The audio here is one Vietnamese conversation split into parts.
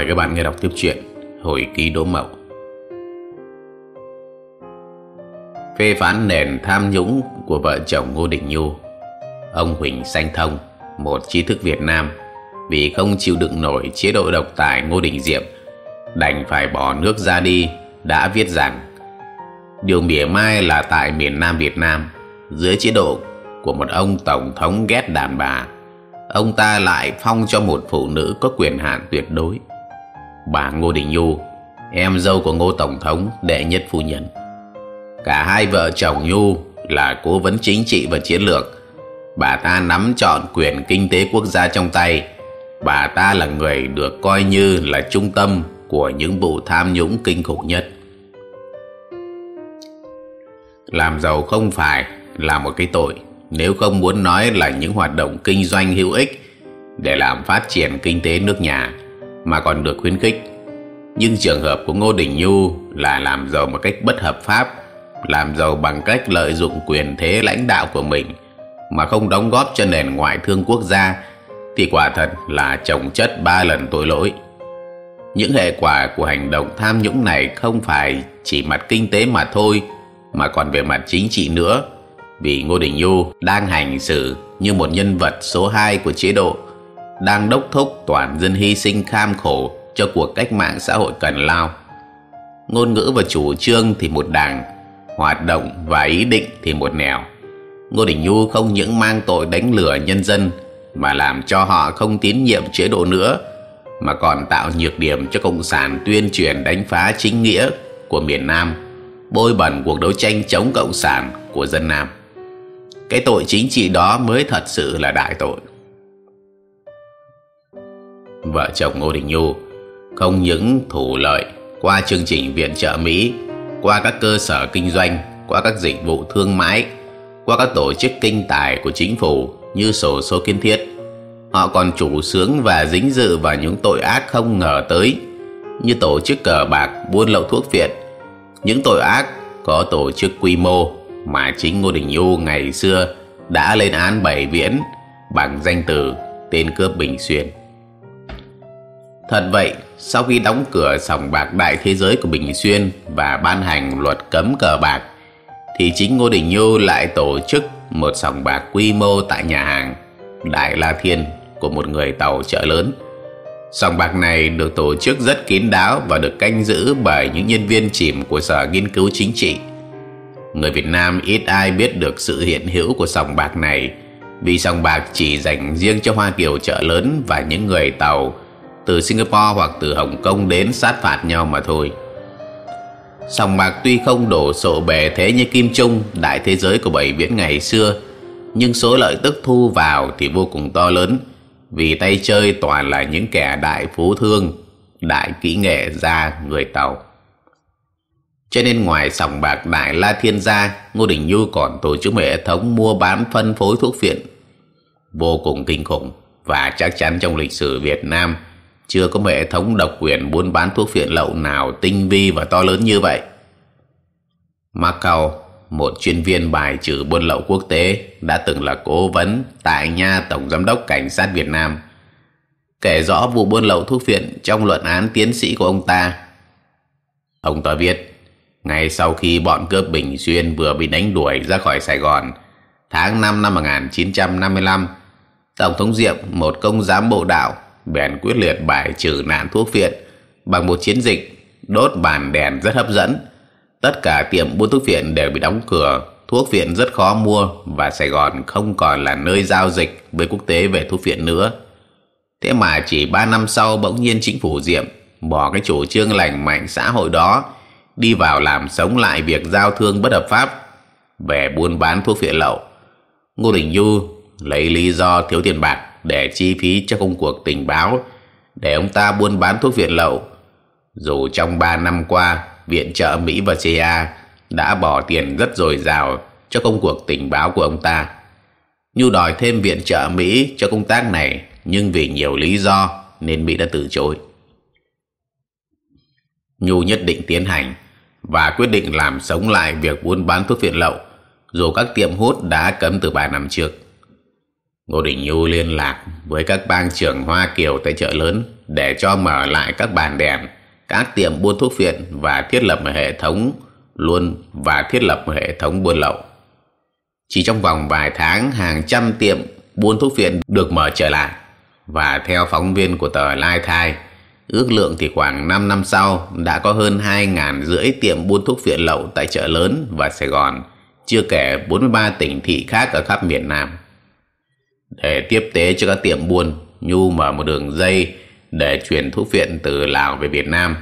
Mời các bạn nghe đọc tiếp chuyện Hồi ký Đỗ Mậu. Phê phán nền tham nhũng của vợ chồng Ngô Đình Nhu, Ông Huỳnh Sanh Thông, Một trí thức Việt Nam, Vì không chịu đựng nổi chế độ độc tài Ngô Đình Diệm, Đành phải bỏ nước ra đi, Đã viết rằng Điều mỉa mai là tại miền Nam Việt Nam, Dưới chế độ của một ông Tổng thống ghét đàn bà. Ông ta lại phong cho một phụ nữ có quyền hạn tuyệt đối bà Ngô Đình Nhu, em dâu của Ngô Tổng thống đệ nhất phu nhân. Cả hai vợ chồng Nhu là cố vấn chính trị và chiến lược. Bà ta nắm trọn quyền kinh tế quốc gia trong tay. Bà ta là người được coi như là trung tâm của những vụ tham nhũng kinh khủng nhất. Làm giàu không phải là một cái tội nếu không muốn nói là những hoạt động kinh doanh hữu ích để làm phát triển kinh tế nước nhà mà còn được khuyến khích. Nhưng trường hợp của Ngô Đình Nhu là làm giàu một cách bất hợp pháp, làm giàu bằng cách lợi dụng quyền thế lãnh đạo của mình mà không đóng góp cho nền ngoại thương quốc gia thì quả thật là chồng chất ba lần tội lỗi. Những hệ quả của hành động tham nhũng này không phải chỉ mặt kinh tế mà thôi mà còn về mặt chính trị nữa vì Ngô Đình Nhu đang hành xử như một nhân vật số 2 của chế độ đang đốc thúc toàn dân hy sinh kham khổ cho cuộc cách mạng xã hội cần lao. Ngôn ngữ và chủ trương thì một đảng, hoạt động và ý định thì một nẻo. Ngô Đình Nhu không những mang tội đánh lừa nhân dân mà làm cho họ không tín nhiệm chế độ nữa mà còn tạo nhược điểm cho Cộng sản tuyên truyền đánh phá chính nghĩa của miền Nam, bôi bẩn cuộc đấu tranh chống Cộng sản của dân Nam. Cái tội chính trị đó mới thật sự là đại tội vợ chồng Ngô Đình Nhu không những thủ lợi qua chương trình viện trợ Mỹ, qua các cơ sở kinh doanh, qua các dịch vụ thương mại, qua các tổ chức kinh tài của chính phủ như sổ số kiến thiết. Họ còn chủ sướng và dính dự vào những tội ác không ngờ tới như tổ chức cờ bạc, buôn lậu thuốc viện. Những tội ác có tổ chức quy mô mà chính Ngô Đình Nhu ngày xưa đã lên án bảy viễn bằng danh từ tên cướp Bình Xuyên. Thật vậy, sau khi đóng cửa sòng bạc đại thế giới của Bình Xuyên và ban hành luật cấm cờ bạc, thì chính Ngô Đình Nhu lại tổ chức một sòng bạc quy mô tại nhà hàng Đại La Thiên của một người tàu chợ lớn. Sòng bạc này được tổ chức rất kín đáo và được canh giữ bởi những nhân viên chìm của Sở Nghiên cứu Chính trị. Người Việt Nam ít ai biết được sự hiện hữu của sòng bạc này vì sòng bạc chỉ dành riêng cho Hoa Kiều chợ lớn và những người tàu từ Singapore hoặc từ Hồng Kông đến sát phạt nhau mà thôi. Sòng bạc tuy không đổ sộ bề thế như Kim Trung, đại thế giới của bảy viễn ngày xưa, nhưng số lợi tức thu vào thì vô cùng to lớn, vì tay chơi toàn là những kẻ đại phú thương, đại kỹ nghệ gia người Tàu. Cho nên ngoài sòng bạc Đại La Thiên gia, Ngô Đình Nhu còn tổ chức hệ thống mua bán phân phối thuốc phiện vô cùng kinh khủng và chắc chắn trong lịch sử Việt Nam – chưa có một hệ thống độc quyền buôn bán thuốc phiện lậu nào tinh vi và to lớn như vậy. Macau, một chuyên viên bài trừ buôn lậu quốc tế, đã từng là cố vấn tại nha Tổng Giám đốc Cảnh sát Việt Nam, kể rõ vụ buôn lậu thuốc phiện trong luận án tiến sĩ của ông ta. Ông ta viết, ngay sau khi bọn cướp Bình Xuyên vừa bị đánh đuổi ra khỏi Sài Gòn, tháng 5 năm 1955, Tổng thống Diệm, một công giám bộ đạo, bèn quyết liệt bài trừ nạn thuốc phiện bằng một chiến dịch đốt bàn đèn rất hấp dẫn. Tất cả tiệm buôn thuốc phiện đều bị đóng cửa, thuốc phiện rất khó mua và Sài Gòn không còn là nơi giao dịch với quốc tế về thuốc phiện nữa. Thế mà chỉ 3 năm sau bỗng nhiên chính phủ Diệm bỏ cái chủ trương lành mạnh xã hội đó đi vào làm sống lại việc giao thương bất hợp pháp về buôn bán thuốc phiện lậu. Ngô Đình Du lấy lý do thiếu tiền bạc để chi phí cho công cuộc tình báo để ông ta buôn bán thuốc viện lậu. Dù trong 3 năm qua, viện trợ Mỹ và CIA đã bỏ tiền rất dồi dào cho công cuộc tình báo của ông ta. Nhu đòi thêm viện trợ Mỹ cho công tác này, nhưng vì nhiều lý do nên Mỹ đã từ chối. Nhu nhất định tiến hành và quyết định làm sống lại việc buôn bán thuốc viện lậu, dù các tiệm hút đã cấm từ 3 năm trước. Ngô Đình Nhu liên lạc với các bang trưởng Hoa Kiều tại chợ lớn để cho mở lại các bàn đèn, các tiệm buôn thuốc phiện và thiết lập một hệ thống luôn và thiết lập một hệ thống buôn lậu. Chỉ trong vòng vài tháng, hàng trăm tiệm buôn thuốc phiện được mở trở lại. Và theo phóng viên của tờ Lai Thai, ước lượng thì khoảng 5 năm sau đã có hơn 2.000 rưỡi tiệm buôn thuốc phiện lậu tại chợ lớn và Sài Gòn, chưa kể 43 tỉnh thị khác ở khắp miền Nam. Để tiếp tế cho các tiệm buôn, Nhu mở một đường dây để chuyển thuốc viện từ Lào về Việt Nam.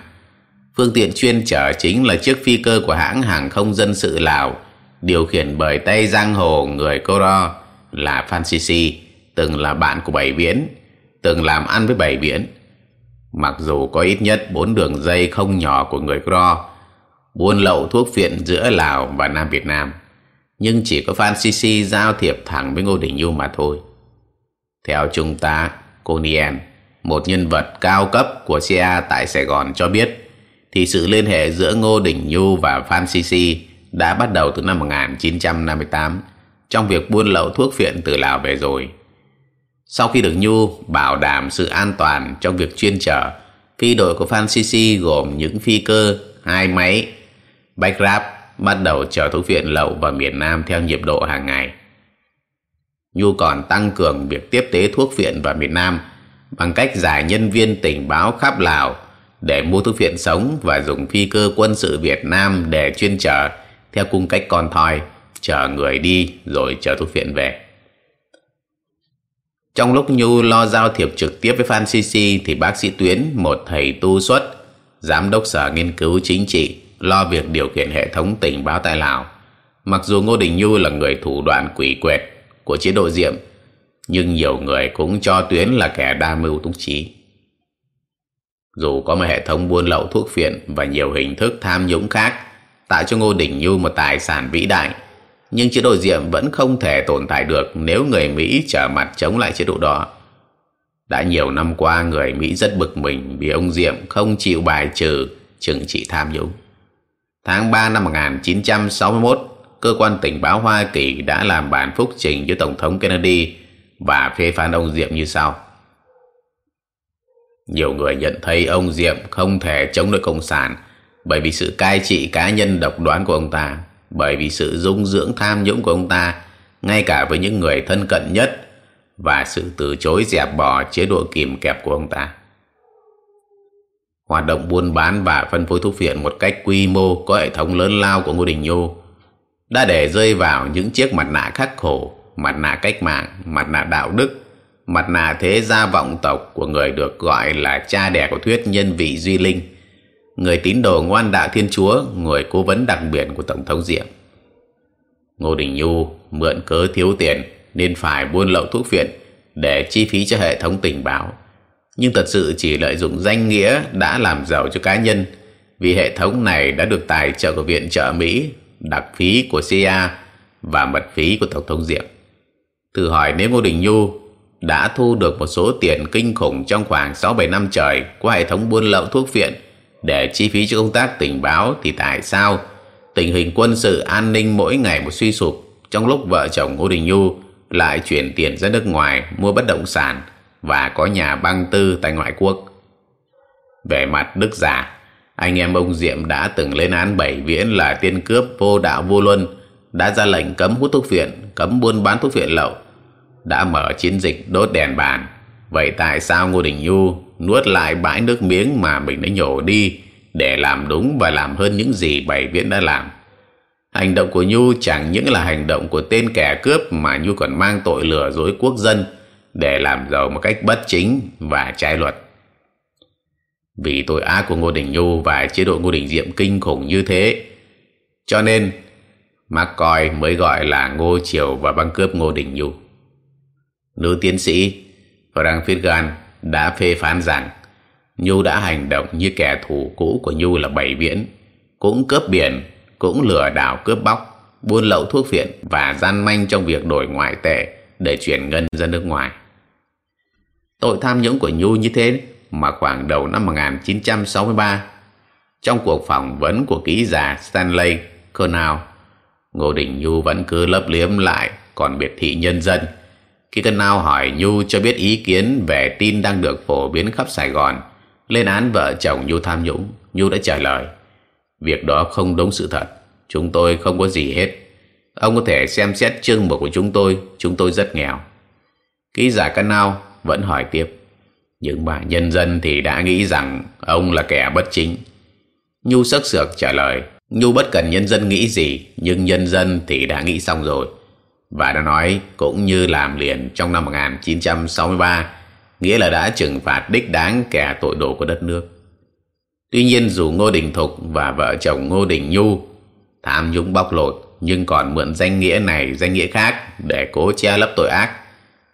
Phương tiện chuyên chở chính là chiếc phi cơ của hãng hàng không dân sự Lào, điều khiển bởi tay giang hồ người Coro là Phan Sisi, từng là bạn của Bảy Viễn, từng làm ăn với Bảy Viễn. Mặc dù có ít nhất bốn đường dây không nhỏ của người coro buôn lậu thuốc viện giữa Lào và Nam Việt Nam, nhưng chỉ có Phan Sisi giao thiệp thẳng với Ngô Đình Nhu mà thôi. Theo Trung tá Conien, một nhân vật cao cấp của CIA tại Sài Gòn cho biết, thì sự liên hệ giữa Ngô Đình Nhu và Phan Sisi đã bắt đầu từ năm 1958 trong việc buôn lậu thuốc phiện từ Lào về rồi. Sau khi được Nhu bảo đảm sự an toàn trong việc chuyên chở, phi đội của Phan Sisi gồm những phi cơ, hai máy, bách grab bắt đầu chở thuốc phiện lậu vào miền Nam theo nhịp độ hàng ngày. Nhu còn tăng cường việc tiếp tế thuốc phiện vào miền Nam bằng cách giải nhân viên tình báo khắp Lào để mua thuốc phiện sống và dùng phi cơ quân sự Việt Nam để chuyên chở theo cung cách con thoi, chở người đi rồi chở thuốc phiện về. Trong lúc Nhu lo giao thiệp trực tiếp với Phan Sisi thì bác sĩ Tuyến, một thầy tu xuất, giám đốc sở nghiên cứu chính trị, lo việc điều khiển hệ thống tình báo tại Lào. Mặc dù Ngô Đình Nhu là người thủ đoạn quỷ quyệt của chế độ Diệm, nhưng nhiều người cũng cho Tuyến là kẻ đa mưu túc trí. Dù có một hệ thống buôn lậu thuốc phiện và nhiều hình thức tham nhũng khác, tạo cho Ngô Đình Nhu một tài sản vĩ đại, nhưng chế độ Diệm vẫn không thể tồn tại được nếu người Mỹ trở mặt chống lại chế độ đó. Đã nhiều năm qua, người Mỹ rất bực mình vì ông Diệm không chịu bài trừ trừng trị tham nhũng. Tháng 3 năm 1961, cơ quan tình báo Hoa Kỳ đã làm bản phúc trình với Tổng thống Kennedy và phê phán ông Diệm như sau. Nhiều người nhận thấy ông Diệm không thể chống được Cộng sản bởi vì sự cai trị cá nhân độc đoán của ông ta, bởi vì sự dung dưỡng tham nhũng của ông ta, ngay cả với những người thân cận nhất và sự từ chối dẹp bỏ chế độ kìm kẹp của ông ta. Hoạt động buôn bán và phân phối thuốc phiện một cách quy mô có hệ thống lớn lao của Ngô Đình Nhô đã để rơi vào những chiếc mặt nạ khắc khổ, mặt nạ cách mạng, mặt nạ đạo đức, mặt nạ thế gia vọng tộc của người được gọi là cha đẻ của thuyết nhân vị Duy Linh người tín đồ ngoan đạo Thiên Chúa, người cố vấn đặc biệt của Tổng thống Diệm. Ngô Đình Nhu mượn cớ thiếu tiền nên phải buôn lậu thuốc phiện để chi phí cho hệ thống tình báo. Nhưng thật sự chỉ lợi dụng danh nghĩa đã làm giàu cho cá nhân vì hệ thống này đã được tài trợ của Viện trợ Mỹ, đặc phí của CIA và mật phí của Tổng thống Diệm. Thử hỏi nếu Ngô Đình Nhu đã thu được một số tiền kinh khủng trong khoảng 6-7 năm trời qua hệ thống buôn lậu thuốc viện để chi phí cho công tác tình báo thì tại sao tình hình quân sự an ninh mỗi ngày một suy sụp trong lúc vợ chồng Ngô Đình Nhu lại chuyển tiền ra nước ngoài mua bất động sản và có nhà băng tư tại ngoại quốc. Về mặt đức giả, anh em ông Diệm đã từng lên án bảy viễn là tiên cướp vô đạo vô luân, đã ra lệnh cấm hút thuốc phiện, cấm buôn bán thuốc phiện lậu, đã mở chiến dịch đốt đèn bàn. Vậy tại sao Ngô Đình Nhu nuốt lại bãi nước miếng mà mình đã nhổ đi để làm đúng và làm hơn những gì bảy viễn đã làm. Hành động của Nhu chẳng những là hành động của tên kẻ cướp mà Nhu còn mang tội lừa dối quốc dân để làm giàu một cách bất chính và trái luật. Vì tội ác của Ngô Đình Nhu và chế độ Ngô Đình Diệm kinh khủng như thế, cho nên McCoy mới gọi là Ngô Triều và băng cướp Ngô Đình Nhu. Nữ tiến sĩ Frank Fitzgerald đã phê phán rằng Nhu đã hành động như kẻ thù cũ của Nhu là Bảy Viễn, cũng cướp biển, cũng lừa đảo cướp bóc, buôn lậu thuốc phiện và gian manh trong việc đổi ngoại tệ để chuyển ngân ra nước ngoài. Tội tham nhũng của Nhu như thế mà khoảng đầu năm 1963, trong cuộc phỏng vấn của ký giả Stanley Connell, Ngô Đình Nhu vẫn cứ lấp liếm lại còn biệt thị nhân dân Khi Cân hỏi Nhu cho biết ý kiến về tin đang được phổ biến khắp Sài Gòn lên án vợ chồng Nhu tham nhũng, Nhu đã trả lời Việc đó không đúng sự thật, chúng tôi không có gì hết. Ông có thể xem xét chương mục của chúng tôi, chúng tôi rất nghèo. Ký giả Cân vẫn hỏi tiếp nhưng mà nhân dân thì đã nghĩ rằng ông là kẻ bất chính. Nhu sắc sược trả lời, Nhu bất cần nhân dân nghĩ gì, nhưng nhân dân thì đã nghĩ xong rồi. Và đã nói cũng như làm liền trong năm 1963, nghĩa là đã trừng phạt đích đáng kẻ tội đồ của đất nước. Tuy nhiên dù Ngô Đình Thục và vợ chồng Ngô Đình Nhu tham nhũng bóc lột nhưng còn mượn danh nghĩa này danh nghĩa khác để cố che lấp tội ác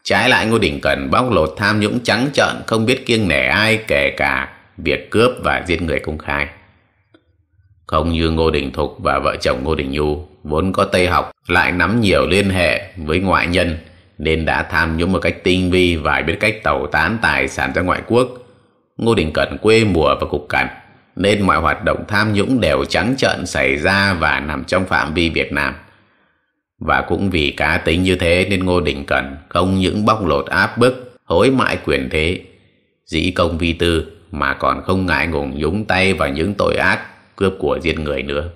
Trái lại Ngô Đình Cần bóc lột tham nhũng trắng trợn, không biết kiêng nể ai kể cả việc cướp và giết người công khai. Không như Ngô Đình Thục và vợ chồng Ngô Đình Nhu, vốn có Tây học, lại nắm nhiều liên hệ với ngoại nhân, nên đã tham nhũng một cách tinh vi và biết cách tẩu tán tài sản ra ngoại quốc. Ngô Đình Cẩn quê mùa và cục cằn nên mọi hoạt động tham nhũng đều trắng trợn xảy ra và nằm trong phạm vi Việt Nam. Và cũng vì cá tính như thế nên Ngô Đình Cẩn không những bóc lột áp bức, hối mại quyền thế, dĩ công vi tư mà còn không ngại ngùng nhúng tay vào những tội ác cướp của giết người nữa.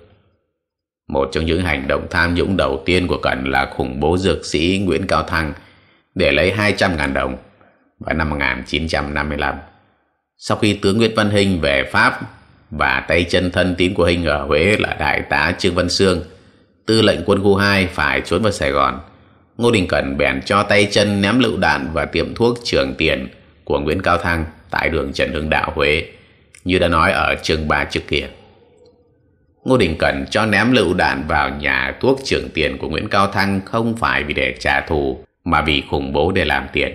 Một trong những hành động tham nhũng đầu tiên của Cẩn là khủng bố dược sĩ Nguyễn Cao Thăng để lấy 200.000 đồng vào năm 1955. Sau khi tướng Nguyễn Văn Hinh về Pháp và tay chân thân tín của Hinh ở Huế là đại tá Trương Văn Sương tư lệnh quân khu 2 phải trốn vào Sài Gòn. Ngô Đình Cẩn bèn cho tay chân ném lựu đạn và tiệm thuốc trường tiền của Nguyễn Cao Thăng tại đường Trần Hưng Đạo Huế, như đã nói ở chương 3 trước kia. Ngô Đình Cẩn cho ném lựu đạn vào nhà thuốc trường tiền của Nguyễn Cao Thăng không phải vì để trả thù mà vì khủng bố để làm tiền.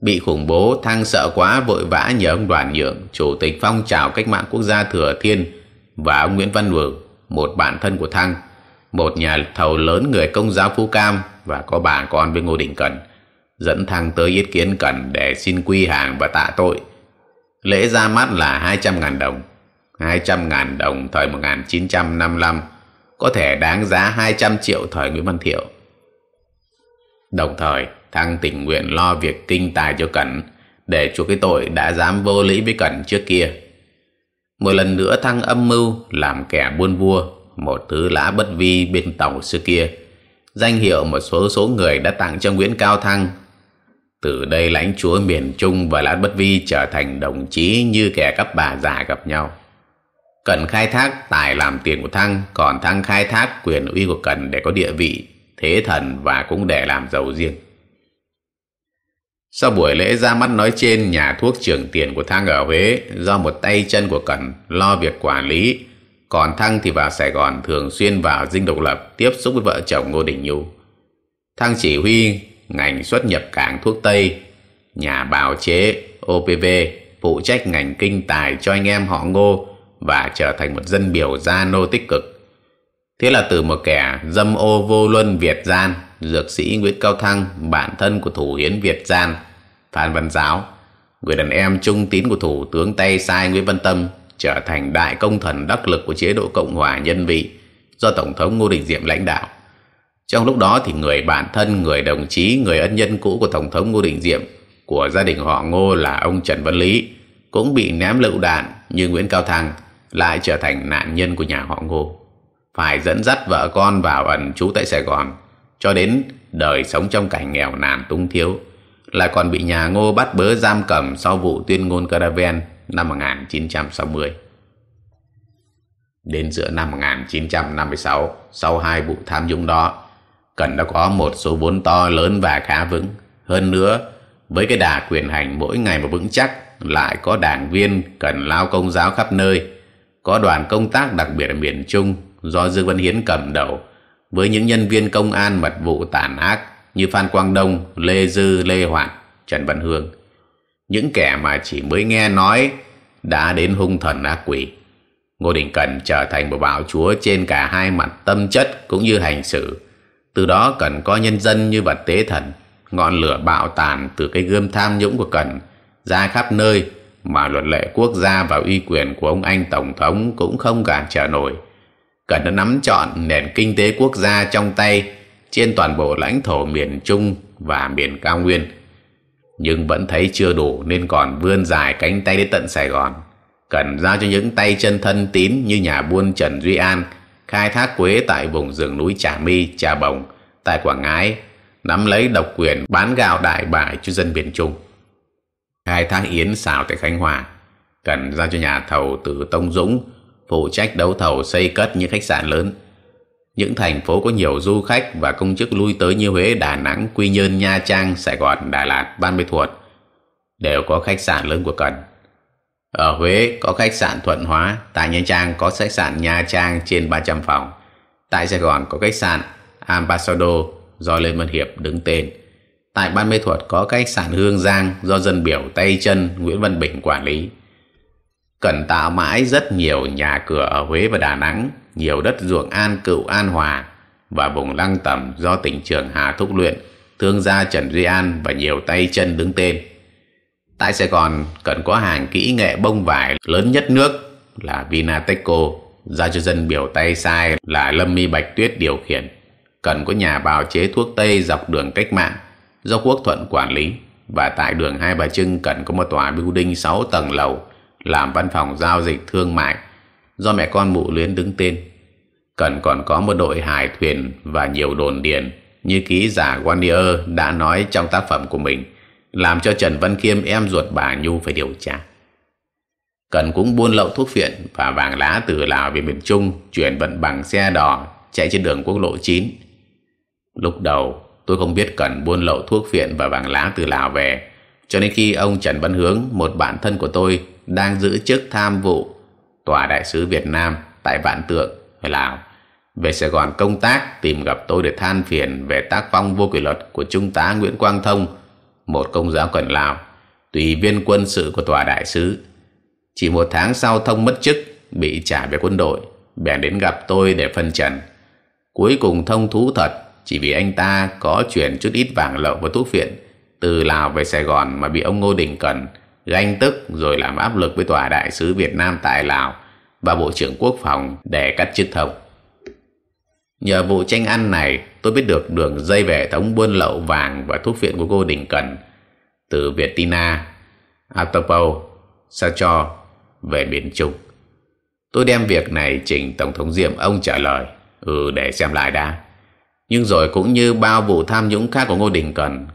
Bị khủng bố, Thăng sợ quá vội vã nhờ ông Đoàn Nhượng, Chủ tịch phong trào cách mạng quốc gia Thừa Thiên và ông Nguyễn Văn Vượng, một bạn thân của Thăng, một nhà thầu lớn người công giáo Phú Cam và có bà con với Ngô Đình Cẩn dẫn thằng tới yết kiến Cẩn để xin quy hàng và tạ tội. Lễ ra mắt là 200.000 đồng. 200.000 đồng thời 1955 có thể đáng giá 200 triệu thời Nguyễn Văn Thiệu. Đồng thời, Thăng tình nguyện lo việc kinh tài cho Cẩn để chuộc cái tội đã dám vô lý với Cẩn trước kia. Một lần nữa Thăng âm mưu làm kẻ buôn vua một thứ lá bất vi bên tàu xưa kia danh hiệu một số số người đã tặng cho Nguyễn Cao Thăng từ đây lãnh chúa miền Trung và Lã Bất Vi trở thành đồng chí như kẻ các bà già gặp nhau. Cần khai thác tài làm tiền của Thăng, còn Thăng khai thác quyền uy của Cần để có địa vị, thế thần và cũng để làm giàu riêng. Sau buổi lễ ra mắt nói trên, nhà thuốc trường tiền của Thăng ở Huế do một tay chân của Cần lo việc quản lý còn Thăng thì vào Sài Gòn thường xuyên vào dinh độc lập tiếp xúc với vợ chồng Ngô Đình Nhu. Thăng chỉ huy ngành xuất nhập cảng thuốc Tây, nhà bào chế OPV, phụ trách ngành kinh tài cho anh em họ Ngô và trở thành một dân biểu gia nô tích cực. Thế là từ một kẻ dâm ô vô luân Việt Gian, dược sĩ Nguyễn Cao Thăng, bản thân của thủ hiến Việt Gian, Phan Văn Giáo, người đàn em trung tín của thủ tướng Tây sai Nguyễn Văn Tâm trở thành đại công thần đắc lực của chế độ Cộng hòa nhân vị do Tổng thống Ngô Đình Diệm lãnh đạo. Trong lúc đó thì người bạn thân, người đồng chí, người ân nhân cũ của Tổng thống Ngô Đình Diệm của gia đình họ Ngô là ông Trần Văn Lý cũng bị ném lựu đạn như Nguyễn Cao Thăng lại trở thành nạn nhân của nhà họ Ngô. Phải dẫn dắt vợ con vào ẩn trú tại Sài Gòn cho đến đời sống trong cảnh nghèo nàn tung thiếu lại còn bị nhà Ngô bắt bớ giam cầm sau vụ tuyên ngôn Caravan năm 1960. Đến giữa năm 1956, sau hai vụ tham nhũng đó, Cần đã có một số vốn to lớn và khá vững. Hơn nữa, với cái đà quyền hành mỗi ngày mà vững chắc, lại có đảng viên cần lao công giáo khắp nơi, có đoàn công tác đặc biệt ở miền Trung do Dương Văn Hiến cầm đầu, với những nhân viên công an mật vụ tàn ác như Phan Quang Đông, Lê Dư, Lê Hoàng, Trần Văn Hương những kẻ mà chỉ mới nghe nói đã đến hung thần ác quỷ. Ngô Đình Cần trở thành một bạo chúa trên cả hai mặt tâm chất cũng như hành xử. Từ đó cần có nhân dân như vật tế thần, ngọn lửa bạo tàn từ cái gươm tham nhũng của Cần ra khắp nơi mà luật lệ quốc gia và uy quyền của ông anh Tổng thống cũng không cản trở nổi. Cần đã nắm chọn nền kinh tế quốc gia trong tay trên toàn bộ lãnh thổ miền Trung và miền cao nguyên nhưng vẫn thấy chưa đủ nên còn vươn dài cánh tay đến tận Sài Gòn. Cần giao cho những tay chân thân tín như nhà buôn Trần Duy An khai thác quế tại vùng rừng núi Trà My, Trà Bồng tại Quảng Ngãi nắm lấy độc quyền bán gạo đại bại cho dân miền Trung. Khai thác yến xào tại Khánh Hòa cần giao cho nhà thầu Tử Tông Dũng phụ trách đấu thầu xây cất những khách sạn lớn những thành phố có nhiều du khách và công chức lui tới như Huế, Đà Nẵng, Quy Nhơn, Nha Trang, Sài Gòn, Đà Lạt, Ban Mê Thuột đều có khách sạn lớn của Cần. Ở Huế có khách sạn Thuận Hóa, tại Nha Trang có khách sạn Nha Trang trên 300 phòng. Tại Sài Gòn có khách sạn Ambassador do Lê Văn Hiệp đứng tên. Tại Ban Mê Thuột có khách sạn Hương Giang do dân biểu Tây Chân Nguyễn Văn Bình quản lý. Cần tạo mãi rất nhiều nhà cửa ở Huế và Đà Nẵng nhiều đất ruộng an cựu an hòa và vùng lăng tẩm do tỉnh trường Hà Thúc luyện, thương gia Trần Duy An và nhiều tay chân đứng tên. Tại Sài Gòn cần có hàng kỹ nghệ bông vải lớn nhất nước là Vinateco, ra cho dân biểu tay sai là Lâm My Bạch Tuyết điều khiển. Cần có nhà bào chế thuốc Tây dọc đường cách mạng do Quốc Thuận quản lý và tại đường Hai Bà Trưng cần có một tòa building 6 tầng lầu làm văn phòng giao dịch thương mại, do mẹ con mụ luyến đứng tên. Cần còn có một đội hải thuyền và nhiều đồn điền, như ký giả Wandier đã nói trong tác phẩm của mình, làm cho Trần Văn Khiêm em ruột bà Nhu phải điều tra. Cần cũng buôn lậu thuốc phiện và vàng lá từ Lào về miền Trung, chuyển vận bằng xe đò, chạy trên đường quốc lộ 9. Lúc đầu, tôi không biết Cần buôn lậu thuốc phiện và vàng lá từ Lào về, cho nên khi ông Trần Văn Hướng, một bạn thân của tôi đang giữ chức tham vụ tòa đại sứ Việt Nam tại Vạn Tượng Lào về Sài Gòn công tác tìm gặp tôi để than phiền về tác phong vô kỷ luật của Trung tá Nguyễn Quang Thông, một công giáo cần Lào, tùy viên quân sự của tòa đại sứ. Chỉ một tháng sau Thông mất chức, bị trả về quân đội, bèn đến gặp tôi để phân trần. Cuối cùng Thông thú thật, chỉ vì anh ta có chuyển chút ít vàng lậu và thuốc phiện từ Lào về Sài Gòn mà bị ông Ngô Đình Cần ganh tức rồi làm áp lực với tòa đại sứ Việt Nam tại Lào và Bộ trưởng Quốc phòng để cắt chức thông. Nhờ vụ tranh ăn này, tôi biết được đường dây về hệ thống buôn lậu vàng và thuốc viện của cô Đình Cần từ Việt Tina, Atopo, Sacho về miền Trung. Tôi đem việc này trình Tổng thống Diệm ông trả lời, ừ để xem lại đã. Nhưng rồi cũng như bao vụ tham nhũng khác của Ngô Đình Cần,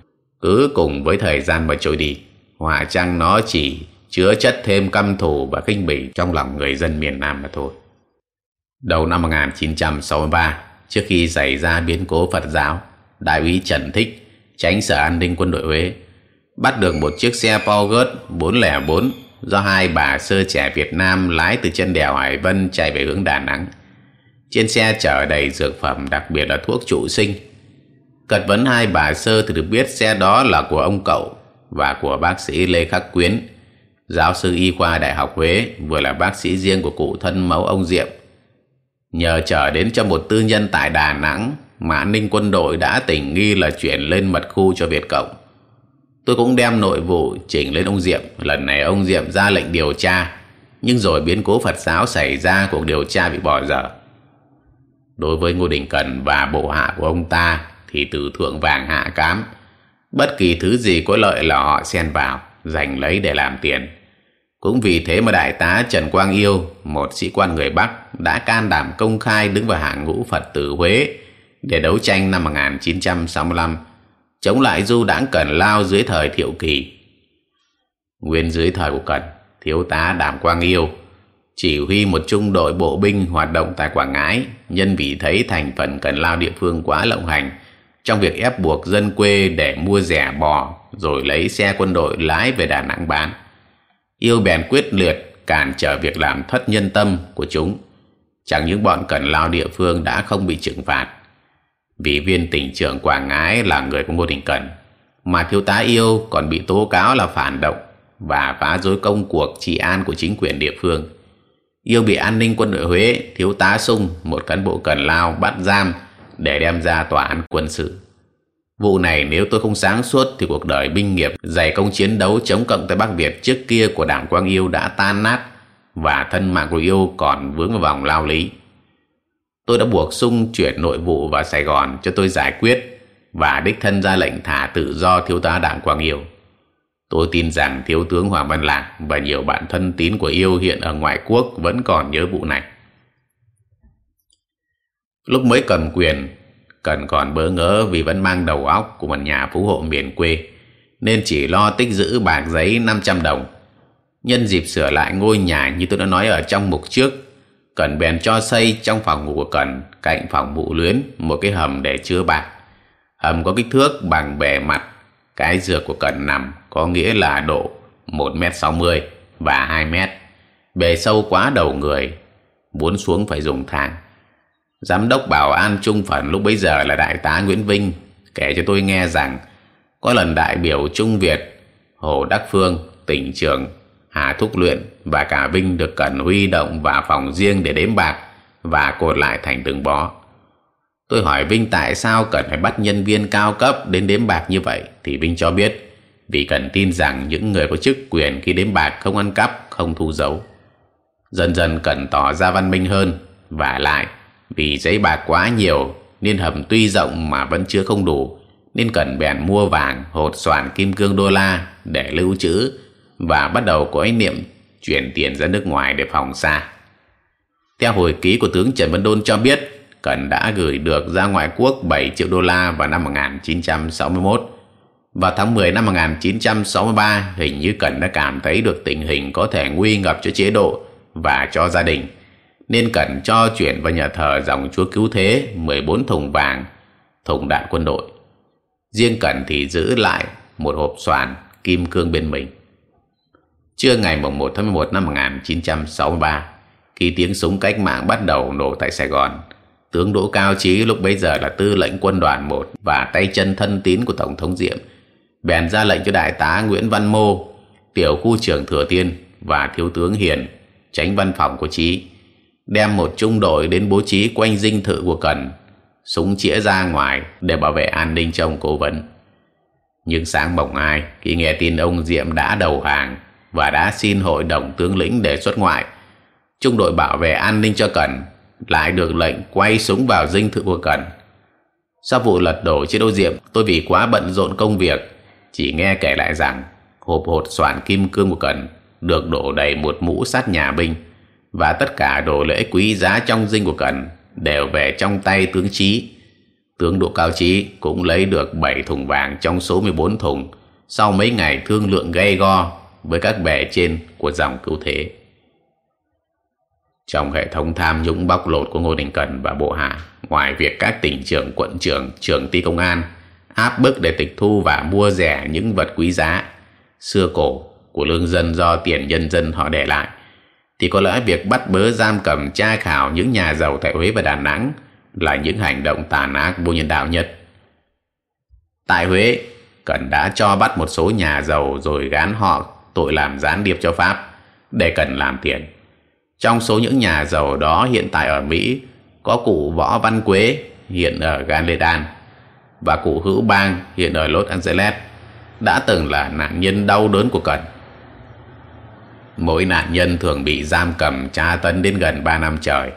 cứ cùng với thời gian mà trôi đi, hỏa chăng nó chỉ chứa chất thêm căm thù và khinh bỉ trong lòng người dân miền Nam mà thôi. Đầu năm 1963, trước khi xảy ra biến cố Phật giáo, Đại úy Trần Thích, tránh sở an ninh quân đội Huế, bắt được một chiếc xe Porsche 404 do hai bà sơ trẻ Việt Nam lái từ chân đèo Hải Vân chạy về hướng Đà Nẵng. Trên xe chở đầy dược phẩm đặc biệt là thuốc trụ sinh. Cật vấn hai bà sơ thì được biết xe đó là của ông cậu và của bác sĩ Lê Khắc Quyến, giáo sư y khoa Đại học Huế, vừa là bác sĩ riêng của cụ thân mẫu ông Diệm. Nhờ trở đến cho một tư nhân tại Đà Nẵng mà an ninh quân đội đã tình nghi là chuyển lên mật khu cho Việt Cộng. Tôi cũng đem nội vụ chỉnh lên ông Diệm. Lần này ông Diệm ra lệnh điều tra, nhưng rồi biến cố Phật giáo xảy ra cuộc điều tra bị bỏ dở. Đối với Ngô Đình Cần và bộ hạ của ông ta thì từ thượng vàng hạ cám, bất kỳ thứ gì có lợi là họ xen vào, giành lấy để làm tiền. Cũng vì thế mà Đại tá Trần Quang Yêu, một sĩ quan người Bắc, đã can đảm công khai đứng vào hàng ngũ Phật tử Huế để đấu tranh năm 1965 chống lại du đảng Cần Lao dưới thời Thiệu Kỳ. Nguyên dưới thời của Cần, thiếu tá Đàm Quang Yêu chỉ huy một trung đội bộ binh hoạt động tại Quảng Ngãi nhân vì thấy thành phần Cần Lao địa phương quá lộng hành trong việc ép buộc dân quê để mua rẻ bò rồi lấy xe quân đội lái về Đà Nẵng bán. Yêu bèn quyết liệt cản trở việc làm thất nhân tâm của chúng. Chẳng những bọn Cần Lao địa phương đã không bị trừng phạt vì viên tỉnh trưởng Quảng Ngãi là người của Ngô Đình Cần mà thiếu tá yêu còn bị tố cáo là phản động và phá rối công cuộc trị an của chính quyền địa phương. Yêu bị an ninh quân đội Huế, thiếu tá Sung, một cán bộ Cần Lao bắt giam để đem ra tòa án quân sự. Vụ này nếu tôi không sáng suốt thì cuộc đời binh nghiệp dày công chiến đấu chống cộng tại Bắc Việt trước kia của đảng Quang Yêu đã tan nát và thân mạng của Yêu còn vướng vào vòng lao lý. Tôi đã buộc Sung chuyển nội vụ vào Sài Gòn cho tôi giải quyết và đích thân ra lệnh thả tự do thiếu tá Đảng Quang Yêu. Tôi tin rằng thiếu tướng Hoàng Văn Lạc và nhiều bạn thân tín của Yêu hiện ở ngoại quốc vẫn còn nhớ vụ này. Lúc mới cầm quyền, Cần còn bỡ ngỡ vì vẫn mang đầu óc của một nhà phú hộ miền quê, nên chỉ lo tích giữ bạc giấy 500 đồng. Nhân dịp sửa lại ngôi nhà như tôi đã nói ở trong mục trước, Cần bèn cho xây trong phòng ngủ của Cần cạnh phòng vụ luyến một cái hầm để chứa bạc. Hầm có kích thước bằng bề mặt, cái giường của Cần nằm có nghĩa là độ 1m60 và 2m. Bề sâu quá đầu người, muốn xuống phải dùng thang. Giám đốc bảo an trung phần lúc bấy giờ là đại tá Nguyễn Vinh kể cho tôi nghe rằng có lần đại biểu Trung Việt, Hồ Đắc Phương, tỉnh trường, Hà Thúc Luyện và cả Vinh được cần huy động vào phòng riêng để đếm bạc và cột lại thành từng bó. Tôi hỏi Vinh tại sao cần phải bắt nhân viên cao cấp đến đếm bạc như vậy thì Vinh cho biết vì cần tin rằng những người có chức quyền khi đếm bạc không ăn cắp, không thu dấu. Dần dần cần tỏ ra văn minh hơn và lại vì giấy bạc quá nhiều nên hầm tuy rộng mà vẫn chưa không đủ nên cần bèn mua vàng hột xoàn kim cương đô la để lưu trữ và bắt đầu có ý niệm chuyển tiền ra nước ngoài để phòng xa. Theo hồi ký của tướng Trần Văn Đôn cho biết, Cần đã gửi được ra ngoại quốc 7 triệu đô la vào năm 1961. Vào tháng 10 năm 1963, hình như Cần đã cảm thấy được tình hình có thể nguy ngập cho chế độ và cho gia đình nên cần cho chuyển vào nhà thờ dòng chúa cứu thế 14 thùng vàng, thùng đạn quân đội. Riêng Cẩn thì giữ lại một hộp xoàn kim cương bên mình. Trưa ngày 1 tháng 11 năm 1963, khi tiếng súng cách mạng bắt đầu nổ tại Sài Gòn, tướng Đỗ Cao Trí lúc bấy giờ là tư lệnh quân đoàn 1 và tay chân thân tín của Tổng thống Diệm, bèn ra lệnh cho đại tá Nguyễn Văn Mô, tiểu khu trưởng Thừa Tiên và thiếu tướng Hiền, tránh văn phòng của Trí đem một trung đội đến bố trí quanh dinh thự của Cần, súng chĩa ra ngoài để bảo vệ an ninh trong cố vấn. Nhưng sáng bồng ai khi nghe tin ông Diệm đã đầu hàng và đã xin hội đồng tướng lĩnh để xuất ngoại, trung đội bảo vệ an ninh cho Cần lại được lệnh quay súng vào dinh thự của Cần. Sau vụ lật đổ chế độ Diệm, tôi vì quá bận rộn công việc, chỉ nghe kể lại rằng hộp hột soạn kim cương của Cần được đổ đầy một mũ sát nhà binh và tất cả đồ lễ quý giá trong dinh của Cần đều về trong tay tướng Trí. Tướng Đỗ Cao Trí cũng lấy được 7 thùng vàng trong số 14 thùng sau mấy ngày thương lượng gay go với các bè trên của dòng cứu thế. Trong hệ thống tham nhũng bóc lột của Ngô Đình Cần và Bộ Hạ, ngoài việc các tỉnh trưởng, quận trưởng, trưởng ty công an áp bức để tịch thu và mua rẻ những vật quý giá xưa cổ của lương dân do tiền nhân dân họ để lại, thì có lẽ việc bắt bớ giam cầm tra khảo những nhà giàu tại Huế và Đà Nẵng là những hành động tàn ác vô nhân đạo nhất. Tại Huế, Cần đã cho bắt một số nhà giàu rồi gán họ tội làm gián điệp cho Pháp để cần làm tiền. Trong số những nhà giàu đó hiện tại ở Mỹ có cụ Võ Văn Quế hiện ở Galedan và cụ Hữu Bang hiện ở Los Angeles đã từng là nạn nhân đau đớn của Cần mỗi nạn nhân thường bị giam cầm tra tấn đến gần 3 năm trời,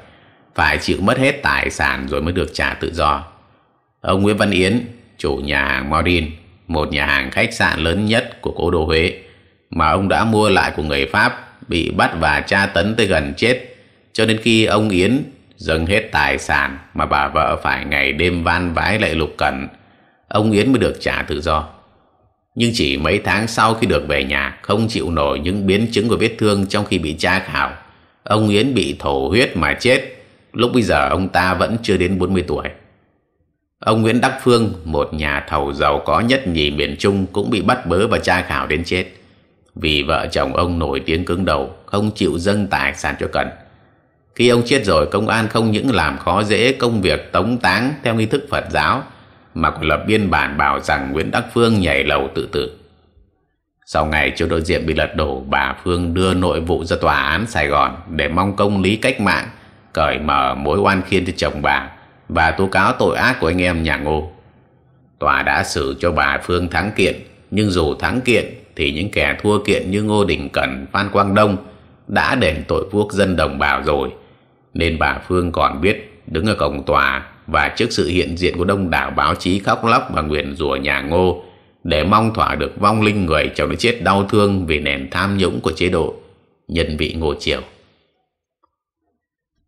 phải chịu mất hết tài sản rồi mới được trả tự do. Ông Nguyễn Văn Yến, chủ nhà hàng Maudin, một nhà hàng khách sạn lớn nhất của cố đô Huế, mà ông đã mua lại của người Pháp, bị bắt và tra tấn tới gần chết, cho đến khi ông Yến dâng hết tài sản mà bà vợ phải ngày đêm van vái lại lục cẩn, ông Yến mới được trả tự do nhưng chỉ mấy tháng sau khi được về nhà, không chịu nổi những biến chứng của vết thương trong khi bị tra khảo. Ông Yến bị thổ huyết mà chết. Lúc bây giờ ông ta vẫn chưa đến 40 tuổi. Ông Nguyễn Đắc Phương, một nhà thầu giàu có nhất nhì miền Trung, cũng bị bắt bớ và tra khảo đến chết. Vì vợ chồng ông nổi tiếng cứng đầu, không chịu dâng tài sản cho cần. Khi ông chết rồi, công an không những làm khó dễ công việc tống táng theo nghi thức Phật giáo mà còn lập biên bản bảo rằng Nguyễn Đắc Phương nhảy lầu tự tử. Sau ngày chỗ đối diện bị lật đổ, bà Phương đưa nội vụ ra tòa án Sài Gòn để mong công lý cách mạng, cởi mở mối oan khiên cho chồng bà và tố cáo tội ác của anh em nhà Ngô. Tòa đã xử cho bà Phương thắng kiện, nhưng dù thắng kiện thì những kẻ thua kiện như Ngô Đình Cẩn, Phan Quang Đông đã đền tội quốc dân đồng bào rồi, nên bà Phương còn biết đứng ở cổng tòa và trước sự hiện diện của đông đảo báo chí khóc lóc và nguyền rủa nhà ngô, để mong thỏa được vong linh người chồng đã chết đau thương vì nền tham nhũng của chế độ nhân vị ngô triều.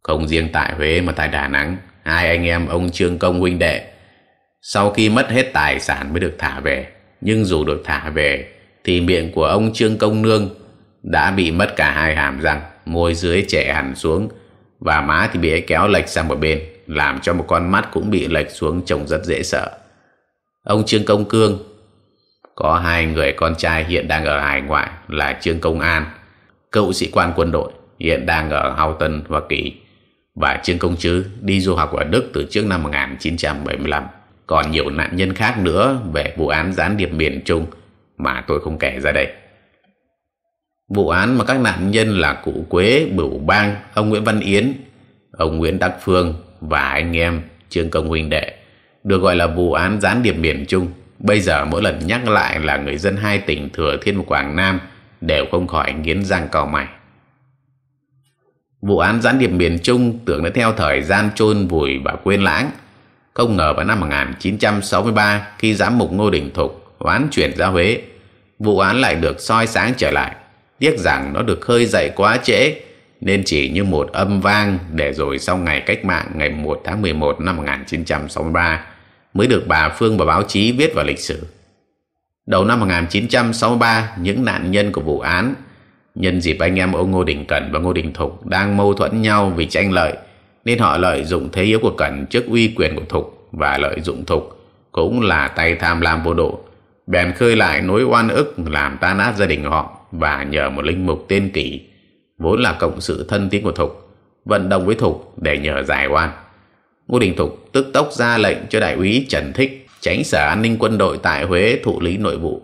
Không riêng tại huế mà tại đà nẵng, hai anh em ông trương công huynh đệ sau khi mất hết tài sản mới được thả về. Nhưng dù được thả về, thì miệng của ông trương công nương đã bị mất cả hai hàm răng, môi dưới trẻ hẳn xuống và má thì bị kéo lệch sang một bên làm cho một con mắt cũng bị lệch xuống trông rất dễ sợ. Ông trương công cương có hai người con trai hiện đang ở hải ngoại là trương công an cựu sĩ quan quân đội hiện đang ở Houghton, hoa kỳ và trương công chứ đi du học ở đức từ trước năm 1975 còn nhiều nạn nhân khác nữa về vụ án gián điệp miền trung mà tôi không kể ra đây. Vụ án mà các nạn nhân là cụ quế bửu bang ông nguyễn văn yến ông nguyễn đắc phương và anh em, trương công huynh đệ, được gọi là vụ án gián điệp miền trung. Bây giờ mỗi lần nhắc lại là người dân hai tỉnh thừa thiên và quảng nam đều không khỏi nghiến răng cò mày. Vụ án gián điệp miền trung tưởng đã theo thời gian chôn vùi và quên lãng. Không ngờ vào năm 1963 khi giám mục ngô đình thục hoán chuyển ra huế, vụ án lại được soi sáng trở lại. Tiếc rằng nó được khơi dậy quá trễ nên chỉ như một âm vang để rồi sau ngày cách mạng ngày 1 tháng 11 năm 1963 mới được bà Phương và báo chí viết vào lịch sử. Đầu năm 1963, những nạn nhân của vụ án nhân dịp anh em ông Ngô Đình Cẩn và Ngô Đình Thục đang mâu thuẫn nhau vì tranh lợi nên họ lợi dụng thế yếu của Cẩn trước uy quyền của Thục và lợi dụng Thục cũng là tay tham lam vô độ bèn khơi lại nỗi oan ức làm tan nát gia đình họ và nhờ một linh mục tên kỷ vốn là cộng sự thân tín của thục, vận động với thục để nhờ giải oan. Ngô đình thục tức tốc ra lệnh cho đại úy trần thích tránh sở an ninh quân đội tại huế thụ lý nội vụ.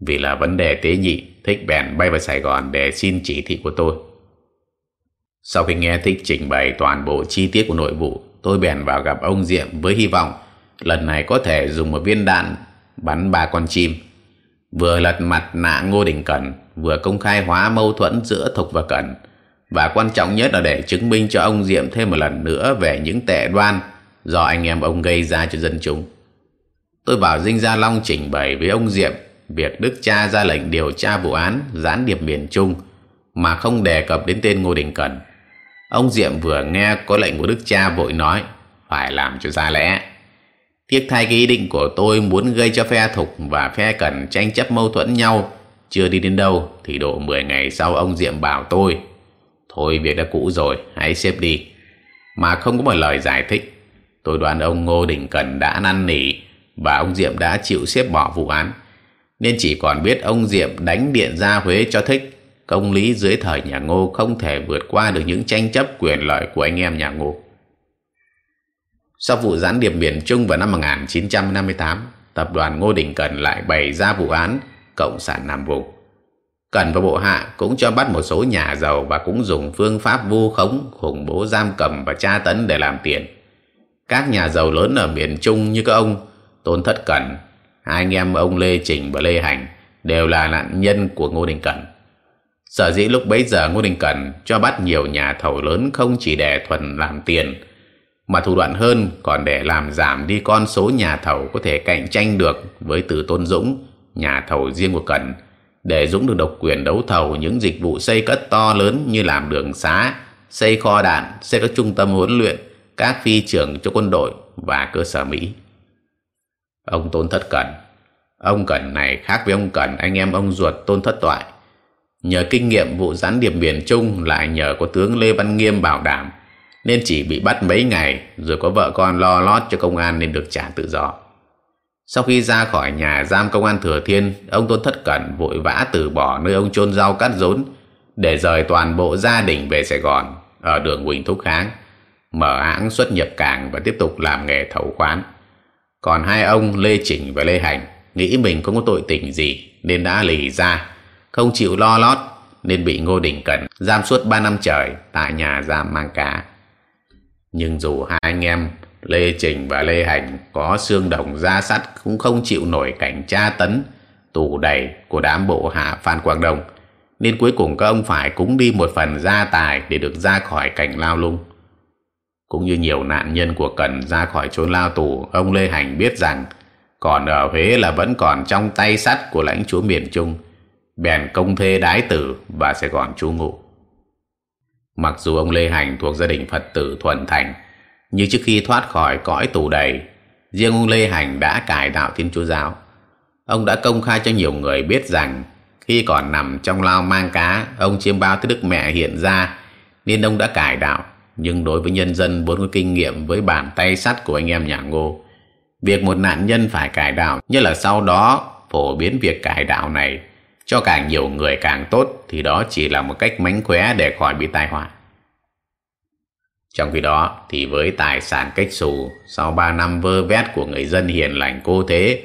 Vì là vấn đề tế nhị, thích bèn bay vào sài gòn để xin chỉ thị của tôi. Sau khi nghe thích trình bày toàn bộ chi tiết của nội vụ, tôi bèn vào gặp ông diệm với hy vọng lần này có thể dùng một viên đạn bắn ba con chim. Vừa lật mặt nạ ngô đình cẩn vừa công khai hóa mâu thuẫn giữa thục và cẩn. Và quan trọng nhất là để chứng minh cho ông diệm thêm một lần nữa về những tệ đoan do anh em ông gây ra cho dân chúng. Tôi bảo dinh gia long trình bày với ông diệm việc đức cha ra lệnh điều tra vụ án gián điệp miền trung mà không đề cập đến tên ngô đình cẩn. Ông diệm vừa nghe có lệnh của đức cha vội nói, phải làm cho ra lẽ. Tiếc thay cái ý định của tôi muốn gây cho phe thục và phe cần tranh chấp mâu thuẫn nhau chưa đi đến đâu thì độ 10 ngày sau ông Diệm bảo tôi Thôi việc đã cũ rồi, hãy xếp đi. Mà không có một lời giải thích. Tôi đoán ông Ngô Đình Cần đã năn nỉ và ông Diệm đã chịu xếp bỏ vụ án. Nên chỉ còn biết ông Diệm đánh điện ra Huế cho thích. Công lý dưới thời nhà Ngô không thể vượt qua được những tranh chấp quyền lợi của anh em nhà Ngô. Sau vụ gián điệp miền Trung vào năm 1958, tập đoàn Ngô Đình Cần lại bày ra vụ án Cộng sản Nam Vùng. Cần và Bộ Hạ cũng cho bắt một số nhà giàu và cũng dùng phương pháp vu khống, khủng bố giam cầm và tra tấn để làm tiền. Các nhà giàu lớn ở miền Trung như các ông Tôn Thất Cẩn, hai anh em ông Lê Trình và Lê Hành đều là nạn nhân của Ngô Đình Cẩn. Sở dĩ lúc bấy giờ Ngô Đình Cẩn cho bắt nhiều nhà thầu lớn không chỉ để thuần làm tiền, mà thủ đoạn hơn còn để làm giảm đi con số nhà thầu có thể cạnh tranh được với Từ Tôn Dũng, nhà thầu riêng của Cần, để Dũng được độc quyền đấu thầu những dịch vụ xây cất to lớn như làm đường xá, xây kho đạn, xây các trung tâm huấn luyện, các phi trường cho quân đội và cơ sở Mỹ. Ông Tôn Thất Cần, Ông Cần này khác với ông Cần anh em ông ruột Tôn Thất Toại. Nhờ kinh nghiệm vụ gián điệp miền Trung lại nhờ có tướng Lê Văn Nghiêm bảo đảm nên chỉ bị bắt mấy ngày rồi có vợ con lo lót cho công an nên được trả tự do. Sau khi ra khỏi nhà giam công an Thừa Thiên, ông Tôn Thất Cẩn vội vã từ bỏ nơi ông chôn rau cắt rốn để rời toàn bộ gia đình về Sài Gòn ở đường Huỳnh Thúc Kháng, mở hãng xuất nhập cảng và tiếp tục làm nghề thầu khoán. Còn hai ông Lê Chỉnh và Lê Hành nghĩ mình không có tội tình gì nên đã lì ra, không chịu lo lót nên bị Ngô Đình Cẩn giam suốt 3 năm trời tại nhà giam mang cá. Nhưng dù hai anh em Lê Trình và Lê Hành có xương đồng da sắt cũng không chịu nổi cảnh tra tấn, tù đầy của đám bộ hạ Phan Quang Đông, nên cuối cùng các ông phải cúng đi một phần gia tài để được ra khỏi cảnh lao lung. cũng như nhiều nạn nhân của Cần ra khỏi chốn lao tù, ông Lê Hành biết rằng còn ở Huế là vẫn còn trong tay sắt của lãnh chúa miền Trung, bèn công thê đái tử và sẽ còn chú ngụ. Mặc dù ông Lê Hành thuộc gia đình Phật tử thuần thành, nhưng trước khi thoát khỏi cõi tù đầy, riêng ông Lê Hành đã cải đạo Thiên Chúa Giáo. Ông đã công khai cho nhiều người biết rằng khi còn nằm trong lao mang cá, ông chiêm bao tới Đức Mẹ hiện ra, nên ông đã cải đạo. Nhưng đối với nhân dân vốn có kinh nghiệm với bàn tay sắt của anh em nhà Ngô, việc một nạn nhân phải cải đạo, nhất là sau đó phổ biến việc cải đạo này cho càng nhiều người càng tốt thì đó chỉ là một cách mánh khóe để khỏi bị tai họa. Trong khi đó thì với tài sản cách xù sau 3 năm vơ vét của người dân hiền lành cô thế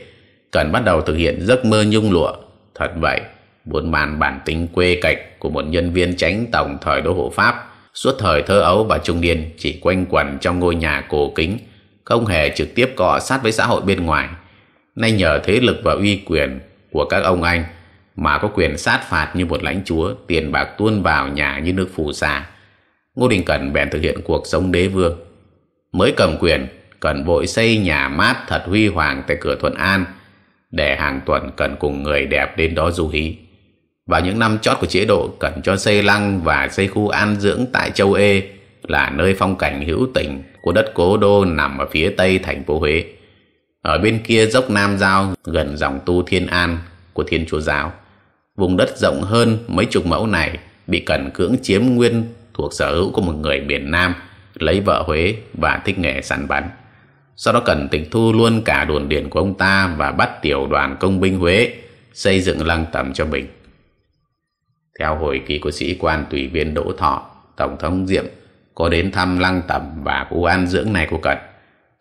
cần bắt đầu thực hiện giấc mơ nhung lụa. Thật vậy, buôn màn bản tính quê cạch của một nhân viên tránh tổng thời đô hộ Pháp suốt thời thơ ấu và trung niên chỉ quanh quẩn trong ngôi nhà cổ kính không hề trực tiếp cọ sát với xã hội bên ngoài. Nay nhờ thế lực và uy quyền của các ông anh mà có quyền sát phạt như một lãnh chúa, tiền bạc tuôn vào nhà như nước phù sa. Ngô Đình Cẩn bèn thực hiện cuộc sống đế vương. Mới cầm quyền, Cẩn vội xây nhà mát thật huy hoàng tại cửa Thuận An, để hàng tuần Cẩn cùng người đẹp đến đó du hí. Vào những năm chót của chế độ, Cẩn cho xây lăng và xây khu an dưỡng tại Châu Ê, là nơi phong cảnh hữu tình của đất cố đô nằm ở phía tây thành phố Huế. Ở bên kia dốc Nam Giao, gần dòng tu Thiên An của Thiên Chúa Giáo vùng đất rộng hơn mấy chục mẫu này bị cẩn cưỡng chiếm nguyên thuộc sở hữu của một người miền Nam lấy vợ Huế và thích nghề săn bắn. Sau đó cần tịch thu luôn cả đồn điền của ông ta và bắt tiểu đoàn công binh Huế xây dựng lăng tẩm cho mình. Theo hồi ký của sĩ quan tùy viên Đỗ Thọ, Tổng thống Diệm có đến thăm lăng tẩm và khu an dưỡng này của Cần,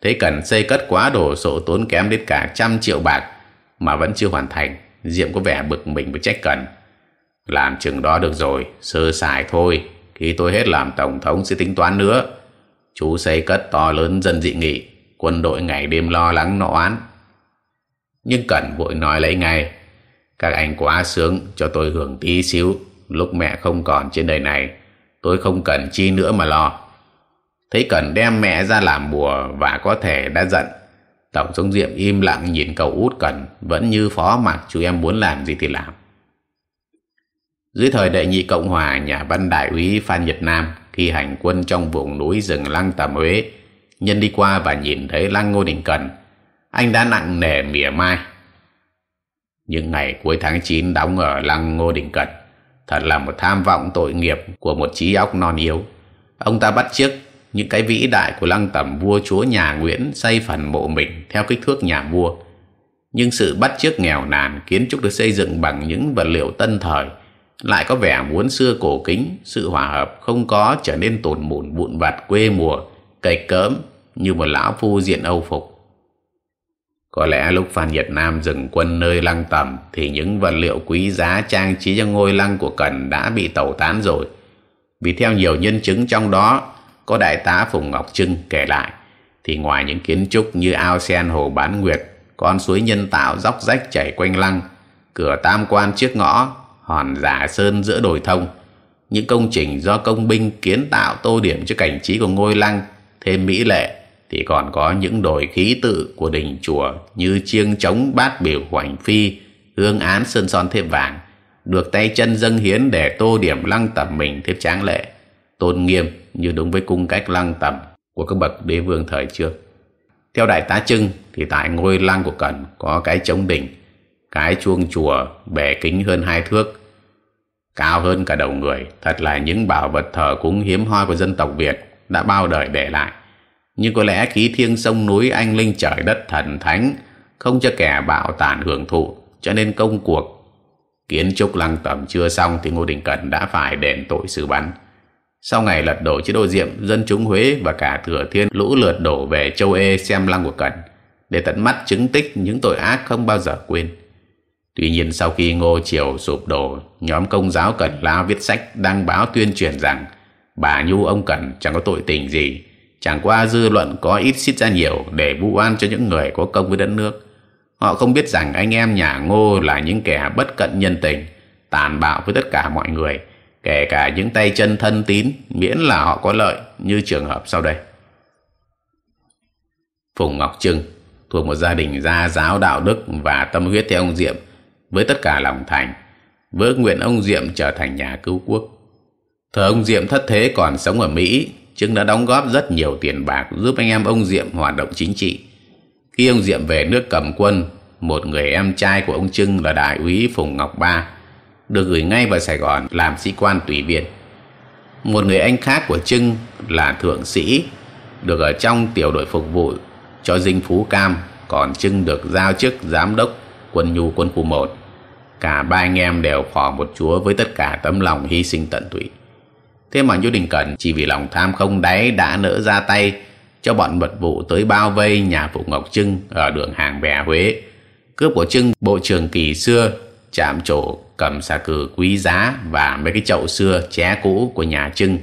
Thấy Cần xây cất quá đồ sổ tốn kém đến cả trăm triệu bạc mà vẫn chưa hoàn thành Diệm có vẻ bực mình với trách cần Làm chừng đó được rồi Sơ sài thôi khi tôi hết làm tổng thống sẽ tính toán nữa. Chú xây cất to lớn dân dị nghị, Quân đội ngày đêm lo lắng nọ oán Nhưng Cẩn vội nói lấy ngay, Các anh quá sướng, cho tôi hưởng tí xíu. Lúc mẹ không còn trên đời này, Tôi không cần chi nữa mà lo. Thấy Cẩn đem mẹ ra làm bùa Và có thể đã giận, Tổng thống Diệm im lặng nhìn cậu út cần vẫn như phó mặc chú em muốn làm gì thì làm. Dưới thời đệ nhị Cộng Hòa, nhà văn đại úy Phan Nhật Nam khi hành quân trong vùng núi rừng Lăng Tầm Huế, nhân đi qua và nhìn thấy Lăng Ngô Đình Cần, anh đã nặng nề mỉa mai. những ngày cuối tháng 9 đóng ở Lăng Ngô Đình Cần, thật là một tham vọng tội nghiệp của một trí óc non yếu. Ông ta bắt chiếc những cái vĩ đại của lăng tẩm vua chúa nhà Nguyễn xây phần mộ mình theo kích thước nhà vua. Nhưng sự bắt chước nghèo nàn kiến trúc được xây dựng bằng những vật liệu tân thời lại có vẻ muốn xưa cổ kính, sự hòa hợp không có trở nên tồn mụn vụn vặt quê mùa, cạch cớm như một lão phu diện âu phục. Có lẽ lúc Phan Việt Nam dừng quân nơi lăng tầm thì những vật liệu quý giá trang trí cho ngôi lăng của Cần đã bị tẩu tán rồi. Vì theo nhiều nhân chứng trong đó có đại tá Phùng Ngọc Trưng kể lại thì ngoài những kiến trúc như ao sen hồ bán nguyệt con suối nhân tạo dốc rách chảy quanh lăng cửa tam quan trước ngõ hòn giả sơn giữa đồi thông những công trình do công binh kiến tạo tô điểm cho cảnh trí của ngôi lăng thêm mỹ lệ thì còn có những đồi khí tự của đình chùa như chiêng trống bát biểu hoành phi hương án sơn son thêm vàng được tay chân dâng hiến để tô điểm lăng tẩm mình thêm tráng lệ tôn nghiêm như đúng với cung cách lăng tẩm của các bậc đế vương thời trước. Theo đại tá Trưng thì tại ngôi lăng của Cẩn có cái chống đỉnh, cái chuông chùa bề kính hơn hai thước, cao hơn cả đầu người, thật là những bảo vật thờ cúng hiếm hoi của dân tộc Việt đã bao đời để lại. Nhưng có lẽ khí thiêng sông núi anh linh trời đất thần thánh không cho kẻ bạo tàn hưởng thụ, cho nên công cuộc kiến trúc lăng tẩm chưa xong thì Ngô Đình Cẩn đã phải đền tội xử bắn. Sau ngày lật đổ chế độ Diệm, dân chúng Huế và cả Thừa Thiên lũ lượt đổ về châu Ê xem lăng của Cẩn để tận mắt chứng tích những tội ác không bao giờ quên. Tuy nhiên sau khi Ngô Triều sụp đổ, nhóm công giáo Cẩn Lao viết sách đăng báo tuyên truyền rằng bà Nhu ông Cẩn chẳng có tội tình gì, chẳng qua dư luận có ít xít ra nhiều để vu oan cho những người có công với đất nước. Họ không biết rằng anh em nhà Ngô là những kẻ bất cận nhân tình, tàn bạo với tất cả mọi người, kể cả những tay chân thân tín miễn là họ có lợi như trường hợp sau đây Phùng Ngọc Trưng thuộc một gia đình gia giáo đạo đức và tâm huyết theo ông Diệm với tất cả lòng thành, với nguyện ông Diệm trở thành nhà cứu quốc. Thời ông Diệm thất thế còn sống ở Mỹ, Trưng đã đóng góp rất nhiều tiền bạc giúp anh em ông Diệm hoạt động chính trị. Khi ông Diệm về nước cầm quân, một người em trai của ông Trưng là đại úy Phùng Ngọc Ba được gửi ngay vào Sài Gòn làm sĩ quan tùy viên. Một người anh khác của Trưng là thượng sĩ được ở trong tiểu đội phục vụ cho dinh Phú Cam còn Trưng được giao chức giám đốc quân nhu quân khu 1. Cả ba anh em đều phò một chúa với tất cả tấm lòng hy sinh tận tụy. Thế mà Nhu Đình Cẩn chỉ vì lòng tham không đáy đã nỡ ra tay cho bọn mật vụ tới bao vây nhà Phụ Ngọc Trưng ở đường hàng bè Huế. Cướp của Trưng bộ trường kỳ xưa, chạm trổ cầm xà cừ quý giá và mấy cái chậu xưa ché cũ của nhà Trưng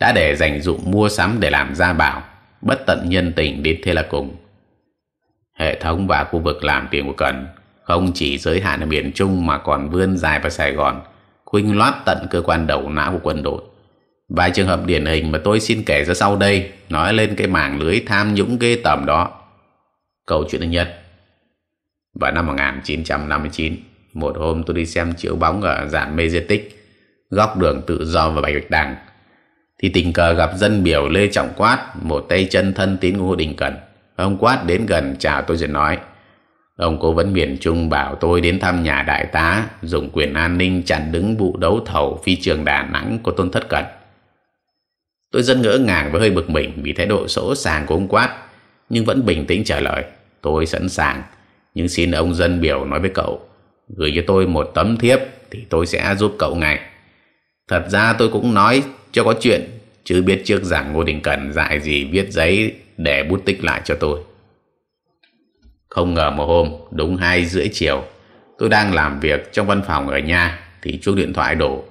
đã để dành dụng mua sắm để làm gia bảo, bất tận nhân tình đến thế là cùng. Hệ thống và khu vực làm tiền của Cần không chỉ giới hạn ở miền Trung mà còn vươn dài vào Sài Gòn, khuynh loát tận cơ quan đầu não của quân đội. Vài trường hợp điển hình mà tôi xin kể ra sau đây nói lên cái mảng lưới tham nhũng ghê tởm đó. Câu chuyện thứ nhất Vào năm 1959, một hôm tôi đi xem chiếu bóng ở dàn Majestic, góc đường tự do và Bạch Bạch Đằng, thì tình cờ gặp dân biểu Lê Trọng Quát, một tay chân thân tín của Hồ Đình Cần. Ông Quát đến gần chào tôi rồi nói, Ông cố vấn miền Trung bảo tôi đến thăm nhà đại tá, dùng quyền an ninh chặn đứng vụ đấu thầu phi trường Đà Nẵng của Tôn Thất cận Tôi rất ngỡ ngàng và hơi bực mình vì thái độ sỗ sàng của ông Quát, nhưng vẫn bình tĩnh trả lời. Tôi sẵn sàng, nhưng xin ông dân biểu nói với cậu, gửi cho tôi một tấm thiếp thì tôi sẽ giúp cậu ngay. Thật ra tôi cũng nói cho có chuyện, chứ biết trước rằng Ngô Đình Cẩn dại gì viết giấy để bút tích lại cho tôi. Không ngờ một hôm, đúng hai rưỡi chiều, tôi đang làm việc trong văn phòng ở nhà thì chuông điện thoại đổ.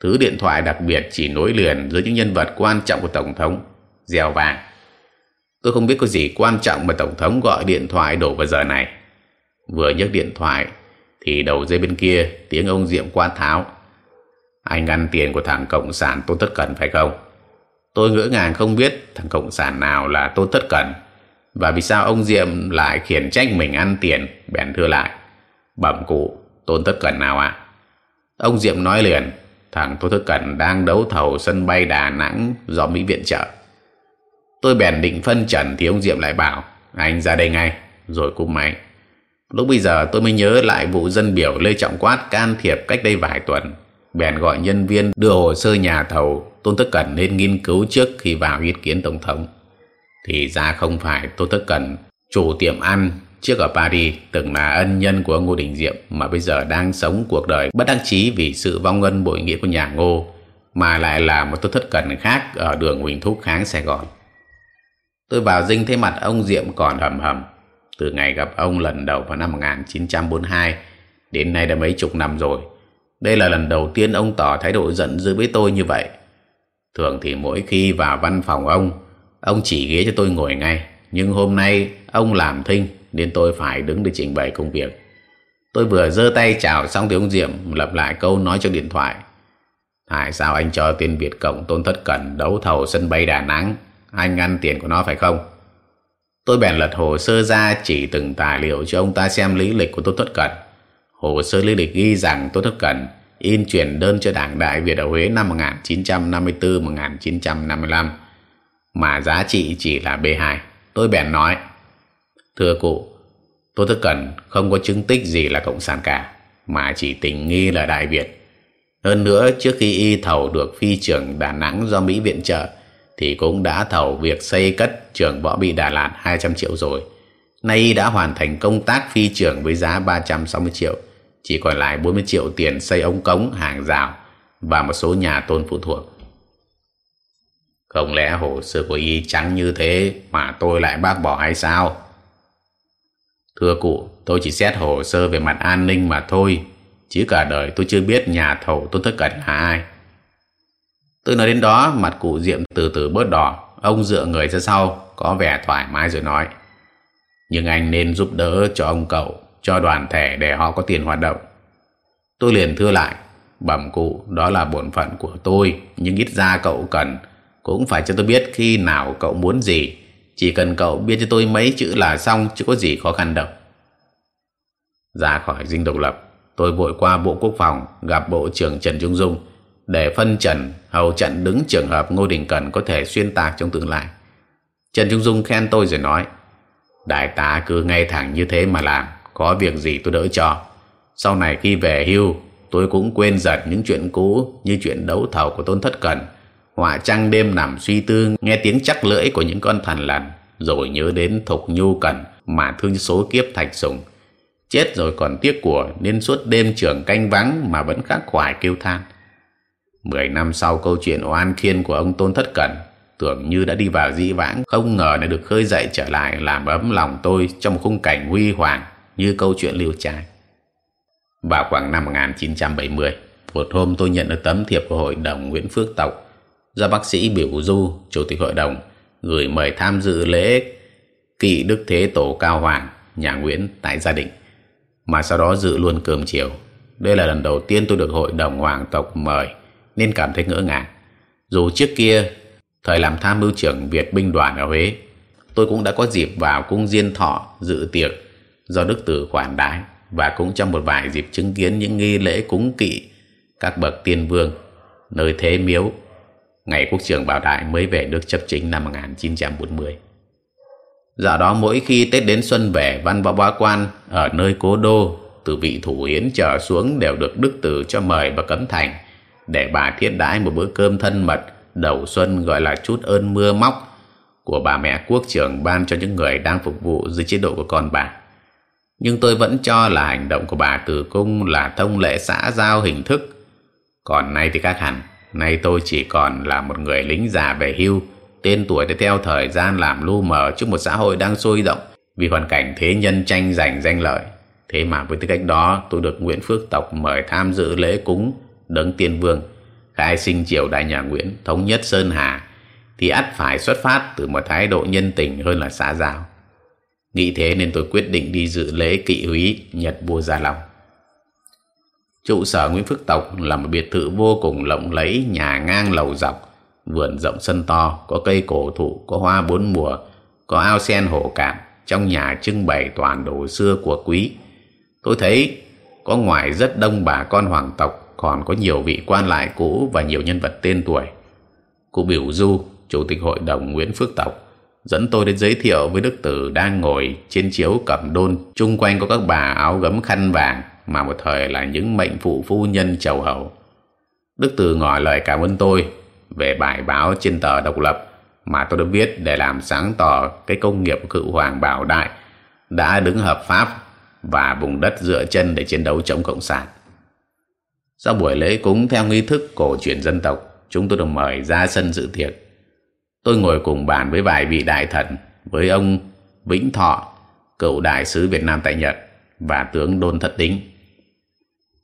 Thứ điện thoại đặc biệt chỉ nối liền giữa những nhân vật quan trọng của Tổng thống, gieo vàng. Tôi không biết có gì quan trọng mà Tổng thống gọi điện thoại đổ vào giờ này. Vừa nhấc điện thoại thì đầu dây bên kia tiếng ông Diệm quát tháo. Anh ăn tiền của thằng Cộng sản Tôn Thất Cẩn phải không? Tôi ngỡ ngàng không biết thằng Cộng sản nào là Tôn Thất Cẩn và vì sao ông Diệm lại khiển trách mình ăn tiền? Bèn thưa lại, bẩm cụ tôn thất cẩn nào ạ? À? ông Diệm nói liền, thằng tôn thất cẩn đang đấu thầu sân bay đà nẵng do mỹ viện trợ. Tôi bèn định phân trần thì ông Diệm lại bảo, anh ra đây ngay, rồi cúp máy. Lúc bây giờ tôi mới nhớ lại vụ dân biểu lê trọng quát can thiệp cách đây vài tuần. Bèn gọi nhân viên đưa hồ sơ nhà thầu tôn thất cẩn nên nghiên cứu trước khi vào ý kiến tổng thống thì ra không phải Tô Tất Cần, chủ tiệm ăn trước ở Paris từng là ân nhân của Ngô Đình Diệm mà bây giờ đang sống cuộc đời bất đắc chí vì sự vong ân bội nghĩa của nhà Ngô mà lại là một Tô Thất Cần khác ở đường Huỳnh Thúc Kháng Sài Gòn. Tôi vào dinh thấy mặt ông Diệm còn hầm hầm. Từ ngày gặp ông lần đầu vào năm 1942 đến nay đã mấy chục năm rồi. Đây là lần đầu tiên ông tỏ thái độ giận dữ với tôi như vậy. Thường thì mỗi khi vào văn phòng ông Ông chỉ ghế cho tôi ngồi ngay. Nhưng hôm nay ông làm thinh, Nên tôi phải đứng để trình bày công việc. Tôi vừa giơ tay chào xong thì ông Diệm lặp lại câu nói trong điện thoại. Tại sao anh cho tiền Việt Cộng Tôn Thất Cẩn đấu thầu sân bay Đà Nẵng? Anh ăn tiền của nó phải không? Tôi bèn lật hồ sơ ra chỉ từng tài liệu cho ông ta xem lý lịch của Tôn Thất Cẩn Hồ sơ lý lịch ghi rằng Tôn Thất Cẩn in chuyển đơn cho Đảng Đại Việt ở Huế năm 1954-1955 mà giá trị chỉ là B2. Tôi bèn nói, thưa cụ, tôi thức cần không có chứng tích gì là cộng sản cả, mà chỉ tình nghi là Đại Việt. Hơn nữa, trước khi y thầu được phi trường Đà Nẵng do Mỹ viện trợ, thì cũng đã thầu việc xây cất trường võ bị Đà Lạt 200 triệu rồi. Nay y đã hoàn thành công tác phi trường với giá 360 triệu, chỉ còn lại 40 triệu tiền xây ống cống, hàng rào và một số nhà tôn phụ thuộc. Không lẽ hồ sơ của y trắng như thế mà tôi lại bác bỏ hay sao? Thưa cụ, tôi chỉ xét hồ sơ về mặt an ninh mà thôi, chứ cả đời tôi chưa biết nhà thầu Tôn Thất Cẩn là ai. Tôi nói đến đó, mặt cụ Diệm từ từ bớt đỏ, ông dựa người ra sau, có vẻ thoải mái rồi nói. Nhưng anh nên giúp đỡ cho ông cậu, cho đoàn thể để họ có tiền hoạt động. Tôi liền thưa lại, bẩm cụ, đó là bổn phận của tôi, nhưng ít ra cậu cần cũng phải cho tôi biết khi nào cậu muốn gì. Chỉ cần cậu biết cho tôi mấy chữ là xong, chứ có gì khó khăn đâu. Ra khỏi dinh độc lập, tôi vội qua bộ quốc phòng, gặp bộ trưởng trần trung dung, để phân trần hầu trận đứng trường hợp ngô đình cần có thể xuyên tạc trong tương lai. Trần trung dung khen tôi rồi nói, đại tá cứ ngay thẳng như thế mà làm, có việc gì tôi đỡ cho. Sau này khi về hưu, tôi cũng quên giật những chuyện cũ như chuyện đấu thầu của tôn thất cần họa trăng đêm nằm suy tư, nghe tiếng chắc lưỡi của những con thằn lằn, rồi nhớ đến thục nhu cần mà thương số kiếp thạch sùng. Chết rồi còn tiếc của nên suốt đêm trường canh vắng mà vẫn khắc khoải kêu than. Mười năm sau câu chuyện oan khiên của ông tôn thất cẩn tưởng như đã đi vào dĩ vãng, không ngờ lại được khơi dậy trở lại làm ấm lòng tôi trong khung cảnh huy hoàng như câu chuyện liêu trai. Vào khoảng năm 1970 một hôm tôi nhận được tấm thiệp của hội đồng Nguyễn Phước Tộc do bác sĩ Biểu Du, chủ tịch hội đồng, gửi mời tham dự lễ kỵ đức thế tổ cao hoàng, nhà Nguyễn tại gia đình mà sau đó dự luôn cơm chiều. Đây là lần đầu tiên tôi được hội đồng hoàng tộc mời, nên cảm thấy ngỡ ngàng. Dù trước kia, thời làm tham mưu trưởng Việt binh đoàn ở Huế, tôi cũng đã có dịp vào cung diên thọ dự tiệc do đức tử khoản đái và cũng trong một vài dịp chứng kiến những nghi lễ cúng kỵ các bậc tiên vương, nơi thế miếu ngày quốc trưởng bảo đại mới về nước chấp chính năm 1940 do đó mỗi khi tết đến xuân về, văn võ bá quan ở nơi cố đô, từ vị thủ hiến trở xuống đều được đức tử cho mời và cấm thành, để bà thiết đãi một bữa cơm thân mật, đầu xuân gọi là chút ơn mưa móc, của bà mẹ quốc trưởng ban cho những người đang phục vụ dưới chế độ của con bà. Nhưng tôi vẫn cho là hành động của bà từ cung là thông lệ xã giao hình thức. Còn nay thì khác hẳn nay tôi chỉ còn là một người lính già về hưu, tên tuổi để theo thời gian làm lu mờ trước một xã hội đang sôi động, vì hoàn cảnh thế nhân tranh giành danh lợi. Thế mà với tư cách đó, tôi được nguyễn phước tộc mời tham dự lễ cúng đấng tiên vương, khai sinh triều đại nhà nguyễn, thống nhất sơn hà, thì ắt phải xuất phát từ một thái độ nhân tình hơn là xã giao. Nghĩ thế nên tôi quyết định đi dự lễ kỵ húy nhật vua gia long trụ sở nguyễn phước tộc là một biệt thự vô cùng lộng lẫy, nhà ngang lầu dọc, vườn rộng sân to, có cây cổ thụ, có hoa bốn mùa, có ao sen hồ cạn, trong nhà trưng bày toàn đồ xưa của quý. Tôi thấy có ngoài rất đông bà con hoàng tộc, còn có nhiều vị quan lại cũ và nhiều nhân vật tên tuổi. Cụ biểu du, chủ tịch hội đồng nguyễn phước tộc, dẫn tôi đến giới thiệu với đức tử đang ngồi trên chiếu cẩm đôn. Chung quanh có các bà áo gấm khăn vàng mà một thời là những mệnh phụ phu nhân chầu hầu. Đức từ ngỏ lời cảm ơn tôi về bài báo trên tờ độc lập mà tôi đã viết để làm sáng tỏ cái công nghiệp cựu hoàng bảo đại đã đứng hợp pháp và vùng đất dựa chân để chiến đấu chống cộng sản. Sau buổi lễ cúng theo nghi thức cổ truyền dân tộc, chúng tôi được mời ra sân dự tiệc. Tôi ngồi cùng bàn với vài vị đại thần, với ông vĩnh thọ, cựu đại sứ việt nam tại nhật và tướng đôn Thật Đính.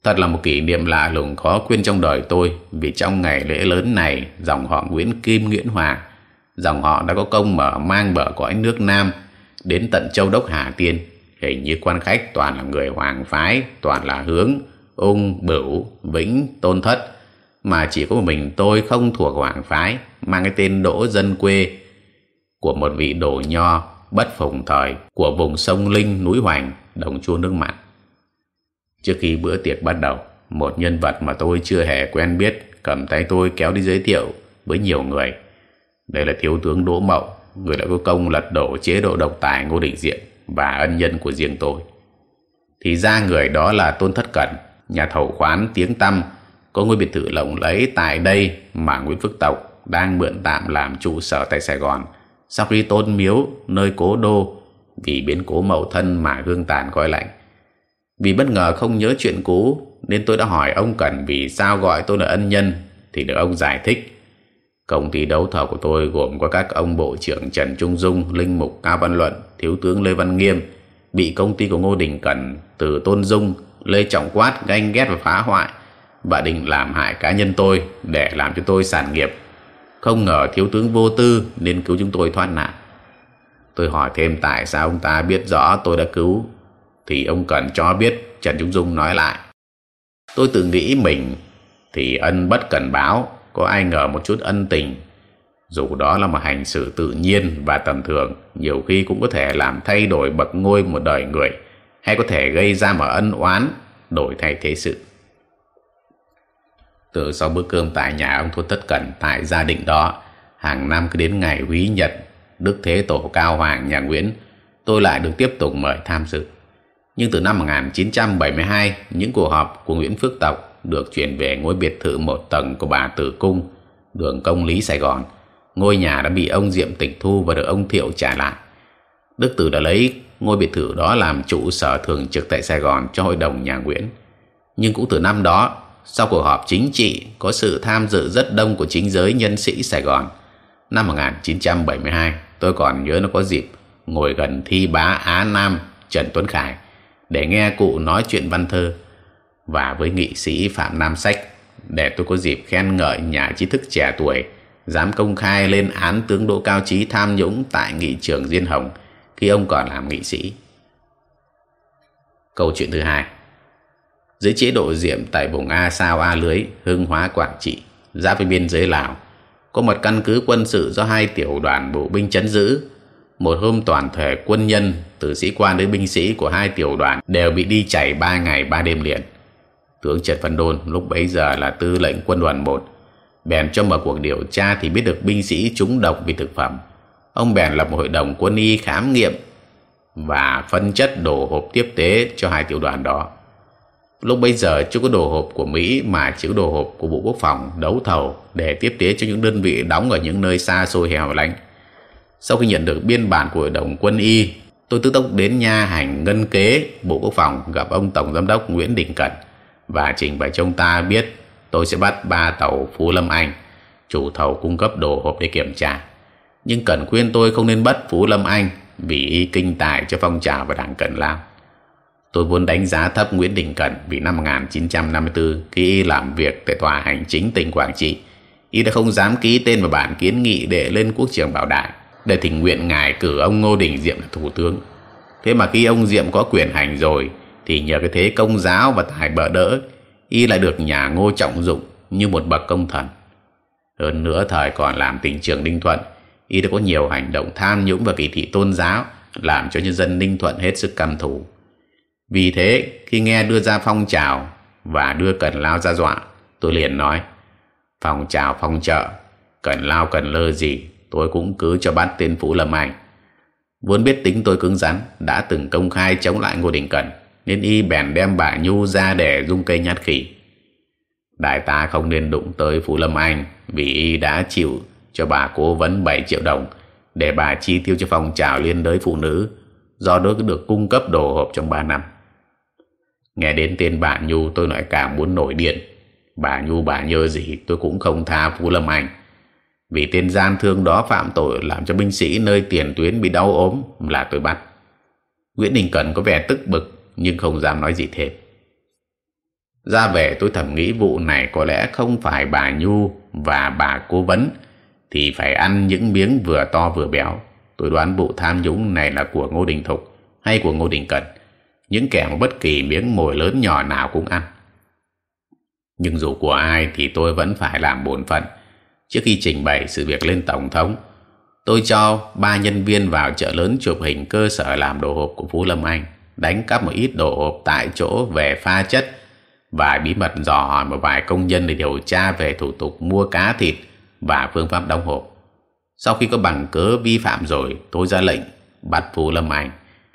Thật là một kỷ niệm lạ lùng khó quên trong đời tôi, vì trong ngày lễ lớn này, dòng họ Nguyễn Kim Nguyễn Hòa, dòng họ đã có công mở mang bờ cõi nước Nam đến tận châu đốc Hà Tiên, hình như quan khách toàn là người hoàng phái, toàn là hướng ung, bửu, vĩnh, tôn thất, mà chỉ có một mình tôi không thuộc hoàng phái, mang cái tên đỗ dân quê của một vị đồ nho bất phùng thời của vùng sông Linh, núi Hoành, đồng chua nước mặn. Trước khi bữa tiệc bắt đầu, một nhân vật mà tôi chưa hề quen biết cầm tay tôi kéo đi giới thiệu với nhiều người. Đây là thiếu tướng Đỗ Mậu, người đã có công lật đổ chế độ độc tài Ngô Đình Diệm và ân nhân của riêng tôi. Thì ra người đó là Tôn Thất Cẩn, nhà thầu khoán tiếng tăm có ngôi biệt thự lộng lẫy tại đây mà Nguyễn Phước Tộc đang mượn tạm làm trụ sở tại Sài Gòn sau khi tôn miếu nơi cố đô vì biến cố mậu thân mà hương tàn coi lạnh vì bất ngờ không nhớ chuyện cũ nên tôi đã hỏi ông Cần vì sao gọi tôi là ân nhân thì được ông giải thích. Công ty đấu thầu của tôi gồm có các ông Bộ trưởng Trần Trung Dung, Linh Mục Cao Văn Luận, Thiếu tướng Lê Văn Nghiêm bị công ty của Ngô Đình Cần từ Tôn Dung, Lê Trọng Quát ganh ghét và phá hoại và định làm hại cá nhân tôi để làm cho tôi sản nghiệp. Không ngờ thiếu tướng vô tư nên cứu chúng tôi thoát nạn. Tôi hỏi thêm tại sao ông ta biết rõ tôi đã cứu thì ông cần cho biết, Trần Trung Dung nói lại. Tôi tự nghĩ mình thì ân bất cần báo, có ai ngờ một chút ân tình. Dù đó là một hành xử tự nhiên và tầm thường, nhiều khi cũng có thể làm thay đổi bậc ngôi một đời người, hay có thể gây ra một ân oán, đổi thay thế sự. Từ sau bữa cơm tại nhà ông thôn tất cẩn tại gia đình đó, hàng năm cứ đến ngày quý nhật, đức thế tổ cao hoàng nhà nguyễn, tôi lại được tiếp tục mời tham dự nhưng từ năm 1972 những cuộc họp của Nguyễn Phước Tộc được chuyển về ngôi biệt thự một tầng của bà Tử Cung, đường Công Lý, Sài Gòn. Ngôi nhà đã bị ông Diệm tịch thu và được ông Thiệu trả lại. Đức Tử đã lấy ngôi biệt thự đó làm trụ sở thường trực tại Sài Gòn cho hội đồng nhà Nguyễn. Nhưng cũng từ năm đó, sau cuộc họp chính trị, có sự tham dự rất đông của chính giới nhân sĩ Sài Gòn. Năm 1972 tôi còn nhớ nó có dịp ngồi gần thi bá Á Nam Trần Tuấn Khải để nghe cụ nói chuyện văn thơ và với nghị sĩ Phạm Nam Sách để tôi có dịp khen ngợi nhà trí thức trẻ tuổi dám công khai lên án tướng Đỗ Cao Trí tham nhũng tại nghị trường Diên Hồng khi ông còn làm nghị sĩ. Câu chuyện thứ hai Dưới chế độ diệm tại vùng A Sao A Lưới, Hưng Hóa Quảng Trị, giáp với biên giới Lào, có một căn cứ quân sự do hai tiểu đoàn bộ binh chấn giữ. Một hôm toàn thể quân nhân, từ sĩ quan đến binh sĩ của hai tiểu đoàn đều bị đi chảy ba ngày ba đêm liền. Tướng Trần Văn Đôn lúc bấy giờ là tư lệnh quân đoàn một. Bèn cho mở cuộc điều tra thì biết được binh sĩ trúng độc vì thực phẩm. Ông bèn lập một hội đồng quân y khám nghiệm và phân chất đồ hộp tiếp tế cho hai tiểu đoàn đó. Lúc bấy giờ chưa có đồ hộp của mỹ mà chỉ có đồ hộp của bộ quốc phòng đấu thầu để tiếp tế cho những đơn vị đóng ở những nơi xa xôi hẻo lánh sau khi nhận được biên bản của hội đồng quân y tôi tức tốc đến nha hành ngân kế bộ quốc phòng gặp ông tổng giám đốc nguyễn đình cẩn và trình bày cho ông ta biết tôi sẽ bắt ba tàu Phú Lâm Anh, chủ thầu cung cấp đồ hộp để kiểm tra. Nhưng cận khuyên tôi không nên bắt Phú Lâm Anh vì y kinh tài cho phong trào và đảng cận Lao. Tôi vốn đánh giá thấp Nguyễn Đình Cẩn vì năm 1954 khi y làm việc tại tòa hành chính tỉnh Quảng Trị, y đã không dám ký tên vào bản kiến nghị để lên quốc trường bảo đại để thỉnh nguyện ngài cử ông Ngô Đình Diệm là thủ tướng. Thế mà khi ông Diệm có quyền hành rồi, thì nhờ cái thế công giáo và tài bỡ đỡ, y lại được nhà ngô trọng dụng như một bậc công thần hơn nữa thời còn làm tỉnh trường ninh thuận, y đã có nhiều hành động tham nhũng và kỳ thị tôn giáo, làm cho nhân dân ninh thuận hết sức căm thù vì thế, khi nghe đưa ra phong trào và đưa cần lao ra dọa, tôi liền nói, phong trào phong trợ, cần lao cần lơ gì tôi cũng cứ cho bắt tên phú lâm anh. Vốn biết tính tôi cứng rắn, đã từng công khai chống lại ngô đình cẩn, nên y bèn đem bà nhu ra để dung cây nhát khỉ. Đại tá không nên đụng tới phú lâm anh, vì y đã chịu cho bà cố vấn 7 triệu đồng để bà chi tiêu cho phong trào liên đới phụ nữ, do đó được cung cấp đồ hộp trong 3 năm. Nghe đến tên bà nhu, tôi lại càng muốn nổi điện bà nhu bà nhơ gì, tôi cũng không tha phú lâm anh vì tên gian thương đó phạm tội làm cho binh sĩ nơi tiền tuyến bị đau ốm là tôi bắt. Nguyễn đình cần có vẻ tức bực, nhưng không dám nói gì thêm. Ra về tôi thầm nghĩ vụ này có lẽ không phải bà nhu và bà cố vấn thì phải ăn những miếng vừa to vừa béo. Tôi đoán vụ tham nhũng này là của ngô đình thục hay của ngô đình cần. Những kẻ bất kỳ miếng mồi lớn nhỏ nào cũng ăn. Nhưng dù của ai thì tôi vẫn phải làm bổn phận trước khi trình bày sự việc lên tổng thống tôi cho ba nhân viên vào chợ lớn chụp hình cơ sở làm đồ hộp của phú lâm anh đánh cắp một ít đồ hộp tại chỗ về pha chất và bí mật dò hỏi một vài công nhân để điều tra về thủ tục mua cá thịt và phương pháp đóng hộp. Sau khi có bằng cớ vi phạm rồi, tôi ra lệnh bắt Phú Lâm Anh,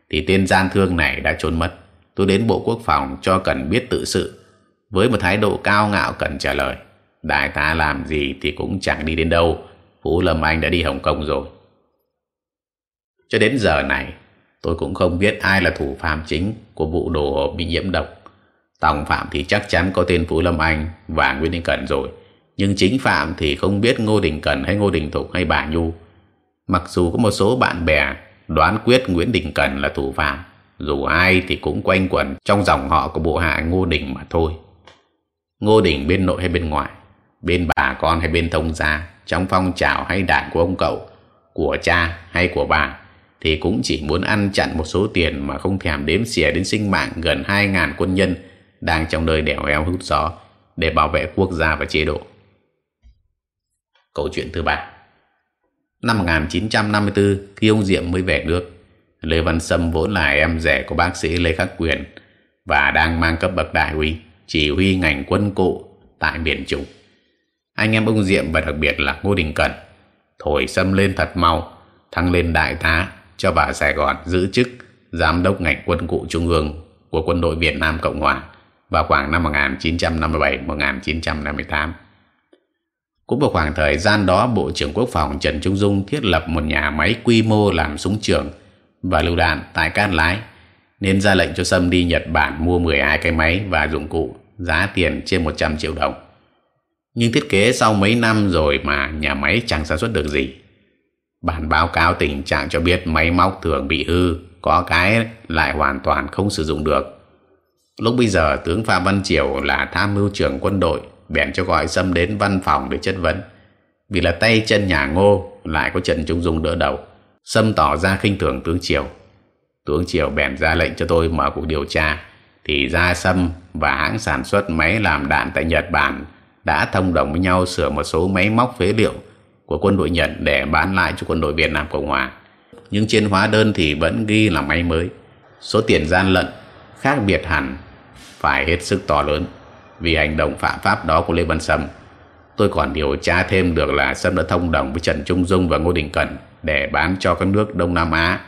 thì tên gian thương này đã trốn mất. Tôi đến Bộ Quốc phòng cho cần biết tự sự. Với một thái độ cao ngạo cần trả lời. Đại tá làm gì thì cũng chẳng đi đến đâu. Phú Lâm Anh đã đi Hồng Kông rồi. Cho đến giờ này, tôi cũng không biết ai là thủ phạm chính của vụ đồ hộp bị nhiễm độc. Tòng phạm thì chắc chắn có tên phú lâm anh và nguyễn đình cẩn rồi. Nhưng chính phạm thì không biết ngô đình cẩn hay ngô đình thục hay bà nhu. Mặc dù có một số bạn bè đoán quyết nguyễn đình cẩn là thủ phạm dù ai thì cũng quanh quẩn trong dòng họ của bộ hạ ngô đình mà thôi. Ngô đình bên nội hay bên ngoài? Bên bà con hay bên thông gia trong phong trào hay đảng của ông cậu của cha hay của bà thì cũng chỉ muốn ăn chặn một số tiền mà không thèm đếm xỉa đến sinh mạng gần hai ngàn quân nhân đang trong nơi đèo eo hút gió để bảo vệ quốc gia và chế độ. Câu chuyện thứ ba Năm 1954, khi ông Diệm mới về nước, Lê Văn Sâm vốn là em rể của bác sĩ Lê Khắc Quyền và đang mang cấp bậc đại úy, chỉ huy ngành quân cụ tại miền Trung. Anh em ông Diệm và đặc biệt là Ngô Đình Cẩn thổi Sâm lên thật mau, thăng lên đại tá cho vào Sài Gòn giữ chức giám đốc ngành quân cụ trung ương của quân đội Việt Nam Cộng Hòa vào khoảng năm 1957-1958. Cũng vào khoảng thời gian đó, Bộ trưởng Quốc phòng Trần Trung Dung thiết lập một nhà máy quy mô làm súng trường và lựu đạn tại Cát Lái, nên ra lệnh cho Sâm đi Nhật Bản mua 12 cái máy và dụng cụ giá tiền trên 100 triệu đồng. Nhưng thiết kế sau mấy năm rồi mà nhà máy chẳng sản xuất được gì. Bản báo cáo tình trạng cho biết máy móc thường bị hư, có cái lại hoàn toàn không sử dụng được. Lúc bây giờ tướng Phạm Văn Triều là tham mưu trưởng quân đội bèn cho gọi Sâm đến văn phòng để chất vấn. Vì là tay chân nhà ngô lại có Trần Trung Dung đỡ đầu. Sâm tỏ ra khinh thường tướng Triều. Tướng Triều bèn ra lệnh cho tôi mở cuộc điều tra. Thì ra Sâm và hãng sản xuất máy làm đạn tại Nhật Bản đã thông đồng với nhau sửa một số máy móc phế liệu của quân đội Nhật để bán lại cho quân đội Việt Nam Cộng Hòa. Nhưng trên hóa đơn thì vẫn ghi là máy mới. Số tiền gian lận khác biệt hẳn, phải hết sức to lớn vì hành động phạm pháp đó của Lê Văn Sâm. Tôi còn điều tra thêm được là Sâm đã thông đồng với Trần Trung Dung và Ngô Đình Cẩn để bán cho các nước Đông Nam Á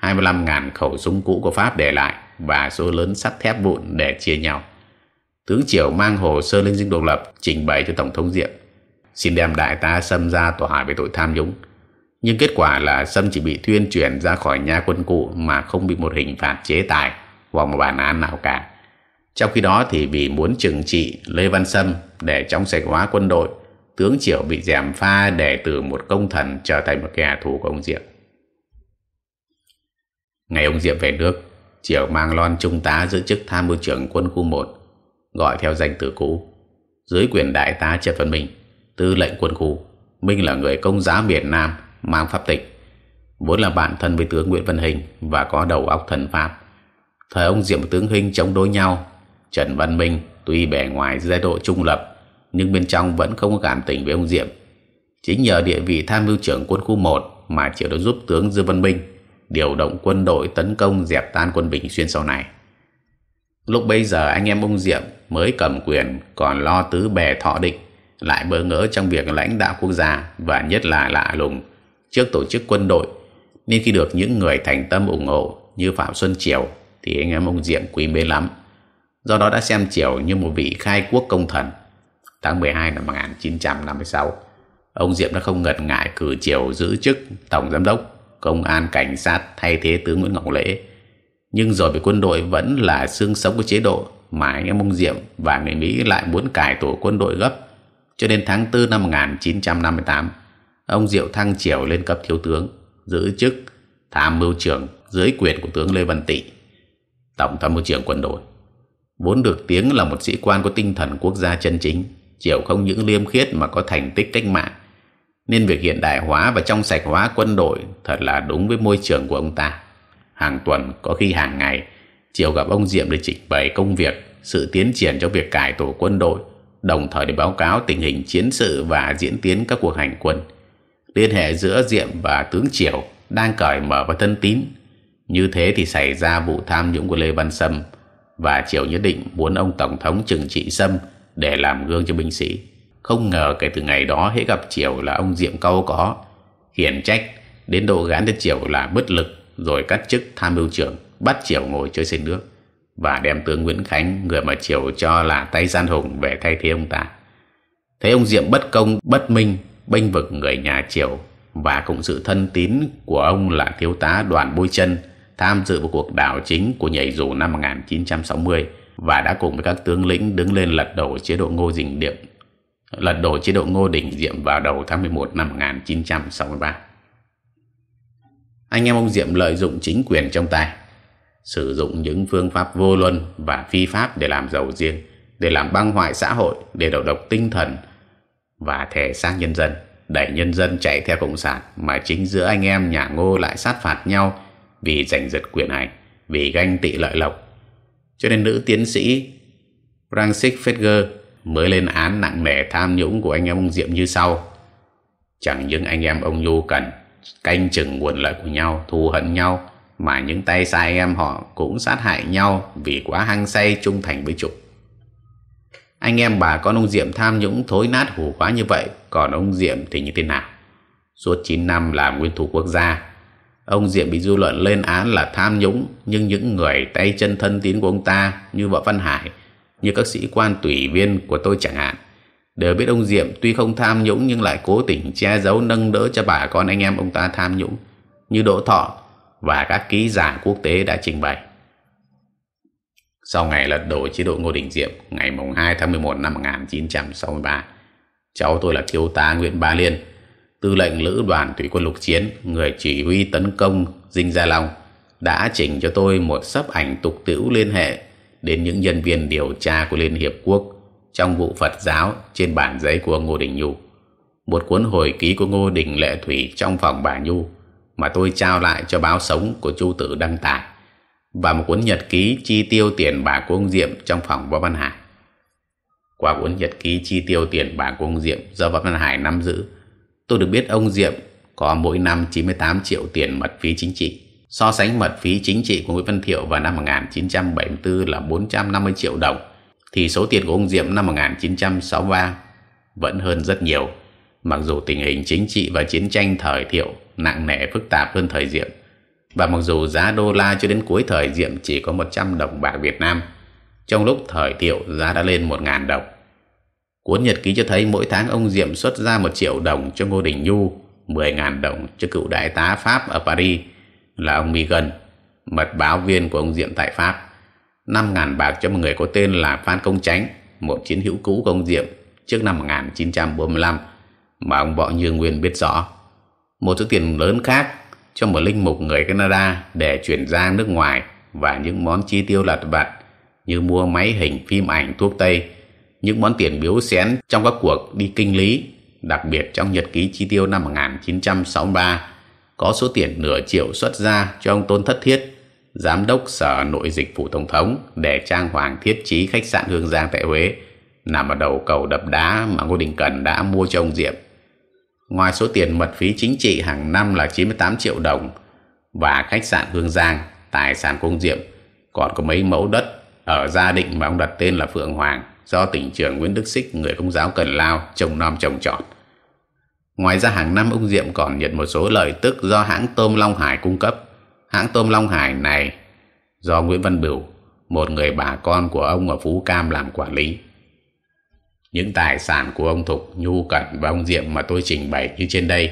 25.000 khẩu súng cũ của Pháp để lại và số lớn sắt thép vụn để chia nhau. Tướng Triều mang hồ sơ lên dinh độc lập trình bày cho Tổng thống Diệm xin đem đại tá Sâm ra tòa về tội tham nhũng. Nhưng kết quả là Sâm chỉ bị tuyên truyền ra khỏi nhà quân cụ mà không bị một hình phạt chế tài hoặc một bản án nào cả. Trong khi đó thì vì muốn trừng trị Lê Văn Sâm để trong sạch hóa quân đội, tướng Triều bị giảm pha để từ một công thần trở thành một kẻ thù của ông Diệm. Ngày ông Diệm về nước, Triều mang lon trung tá giữ chức tham mưu trưởng quân khu 1, gọi theo danh từ cũ. Dưới quyền đại tá Trần Văn Minh, tư lệnh quân khu, Minh là người công giáo miền Nam, mang pháp tịch, vốn là bạn thân với tướng Nguyễn Văn Hình và có đầu óc thần pháp. Thời ông Diệm và tướng Hình chống đối nhau Trần Văn Minh tuy bề ngoài giai độ trung lập nhưng bên trong vẫn không có cảm tình với ông Diệm. Chính nhờ địa vị tham mưu trưởng quân khu 1 mà Triệu đã giúp tướng Dương Văn Minh điều động quân đội tấn công dẹp tan quân Bình Xuyên sau này. Lúc bây giờ anh em ông Diệm mới cầm quyền còn lo tứ bè thọ định lại bỡ ngỡ trong việc lãnh đạo quốc gia và nhất là lạ lùng trước tổ chức quân đội nên khi được những người thành tâm ủng hộ như Phạm Xuân Triều thì anh em ông Diệm quý mến lắm do đó đã xem Triều như một vị khai quốc công thần. Tháng 12 năm 1956, ông Diệm đã không ngần ngại cử Triều giữ chức Tổng Giám đốc Công an Cảnh sát thay thế tướng Nguyễn Ngọc Lễ. Nhưng rồi về quân đội vẫn là xương sống của chế độ mà anh em ông Diệm và người Mỹ lại muốn cải tổ quân đội gấp. Cho đến tháng 4 năm 1958, ông Diệu thăng Triều lên cấp thiếu tướng, giữ chức tham mưu trưởng dưới quyền của tướng Lê Văn Tị, tổng tham mưu trưởng quân đội. Vốn được tiếng là một sĩ quan có tinh thần quốc gia chân chính Triều không những liêm khiết mà có thành tích cách mạng. Nên việc hiện đại hóa và trong sạch hóa quân đội thật là đúng với môi trường của ông ta. Hàng tuần có khi hàng ngày Triều gặp ông Diệm để trình bày công việc sự tiến triển trong việc cải tổ quân đội đồng thời để báo cáo tình hình chiến sự và diễn tiến các cuộc hành quân. Liên hệ giữa Diệm và tướng Triều đang cởi mở và thân tín. Như thế thì xảy ra vụ tham nhũng của Lê Văn Sâm và Triều nhất định muốn ông Tổng thống trừng trị Sâm để làm gương cho binh sĩ. Không ngờ kể từ ngày đó hễ gặp Triều là ông Diệm câu có, khiển trách, đến độ gán cho Triều là bất lực rồi cắt chức tham mưu trưởng, bắt Triều ngồi chơi sinh nước và đem tướng Nguyễn Khánh, người mà Triều cho là tay gian hùng về thay thế ông ta. Thấy ông Diệm bất công, bất minh, bênh vực người nhà Triều và cùng sự thân tín của ông là thiếu tá đoàn bôi chân tham dự vào cuộc đảo chính của nhảy dù năm 1960 và đã cùng với các tướng lĩnh đứng lên lật đổ chế độ Ngô Đình Diệm lật đổ chế độ Ngô Đình Diệm vào đầu tháng 11 năm 1963. Anh em ông Diệm lợi dụng chính quyền trong tay, sử dụng những phương pháp vô luân và phi pháp để làm giàu riêng, để làm băng hoại xã hội, để đầu độc tinh thần và thể xác nhân dân, đẩy nhân dân chạy theo cộng sản mà chính giữa anh em nhà Ngô lại sát phạt nhau vì giành giật quyền hành, vì ganh tị lợi lộc. Cho nên nữ tiến sĩ Francis Fetger mới lên án nặng nề tham nhũng của anh em ông Diệm như sau. Chẳng những anh em ông Nhu Cần canh chừng nguồn lợi của nhau thù hận nhau mà những tay sai em họ cũng sát hại nhau vì quá hăng say trung thành với trục. Anh em bà con ông Diệm tham nhũng thối nát hủ quá như vậy, còn ông Diệm thì như thế nào? Suốt 9 năm làm nguyên thủ quốc gia, ông Diệm bị dư luận lên án là tham nhũng, nhưng những người tay chân thân tín của ông ta như vợ Văn Hải, như các sĩ quan tùy viên của tôi chẳng hạn, đều biết ông Diệm tuy không tham nhũng nhưng lại cố tình che giấu nâng đỡ cho bà con anh em ông ta tham nhũng. Như Đỗ Thọ và các ký giả quốc tế đã trình bày. Sau ngày lật đổ chế độ Ngô Đình Diệm ngày mùng 2 tháng 11 năm 1963, cháu tôi là thiếu tá Nguyễn Ba Liên, tư lệnh lữ đoàn thủy quân lục chiến, người chỉ huy tấn công Dinh Gia Long, đã chỉnh cho tôi một sấp ảnh tục tĩu liên hệ đến những nhân viên điều tra của Liên Hiệp Quốc trong vụ Phật giáo trên bản giấy của Ngô Đình Nhu. Một cuốn hồi ký của Ngô Đình Lệ Thủy trong phòng bà Nhu mà tôi trao lại cho báo sống của Chu Tử đăng tải và một cuốn nhật ký chi tiêu tiền bạc của ông Diệm trong phòng Võ Văn Hải. Qua cuốn nhật ký chi tiêu tiền bạc của ông Diệm do Võ Văn Hải nắm giữ, tôi được biết ông Diệm có mỗi năm 98 triệu tiền mật phí chính trị. So sánh mật phí chính trị của Nguyễn Văn Thiệu vào năm 1974 là 450 triệu đồng, thì số tiền của ông Diệm năm 1963 vẫn hơn rất nhiều, mặc dù tình hình chính trị và chiến tranh thời Thiệu nặng nề phức tạp hơn thời Diệm. Và mặc dù giá đô la cho đến cuối thời Diệm chỉ có 100 đồng bạc Việt Nam, trong lúc thời Thiệu giá đã lên 1.000 đồng. Cuốn nhật ký cho thấy mỗi tháng ông Diệm xuất ra 1 triệu đồng cho Ngô Đình Nhu, 10.000 đồng cho cựu đại tá Pháp ở Paris là ông Migan, mật báo viên của ông Diệm tại Pháp, 5.000 bạc cho một người có tên là Phan Công Tránh, một chiến hữu cũ của ông Diệm trước năm 1945 mà ông Võ Như Nguyên biết rõ một số tiền lớn khác cho một linh mục người Canada để chuyển ra nước ngoài và những món chi tiêu lặt vặt như mua máy hình, phim ảnh, thuốc tây, những món tiền biếu xén trong các cuộc đi kinh lý, đặc biệt trong nhật ký chi tiêu năm 1963 có số tiền nửa triệu xuất ra cho ông Tôn Thất Thiết, giám đốc sở nội dịch phủ tổng thống để trang hoàng thiết trí khách sạn Hương Giang tại Huế, nằm ở đầu cầu đập đá mà Ngô Đình Cần đã mua cho ông Diệm ngoài số tiền mật phí chính trị hàng năm là 98 triệu đồng và khách sạn Hương Giang, tài sản công diệm, còn có mấy mẫu đất ở gia định mà ông đặt tên là Phượng Hoàng do tỉnh trưởng Nguyễn Đức Xích, người công giáo Cần Lao, trồng nom trồng trọt. Ngoài ra hàng năm ông Diệm còn nhận một số lợi tức do hãng tôm Long Hải cung cấp. Hãng tôm Long Hải này do Nguyễn Văn Bửu, một người bà con của ông ở Phú Cam làm quản lý. Những tài sản của ông Thục, Nhu cận và ông Diệm mà tôi trình bày như trên đây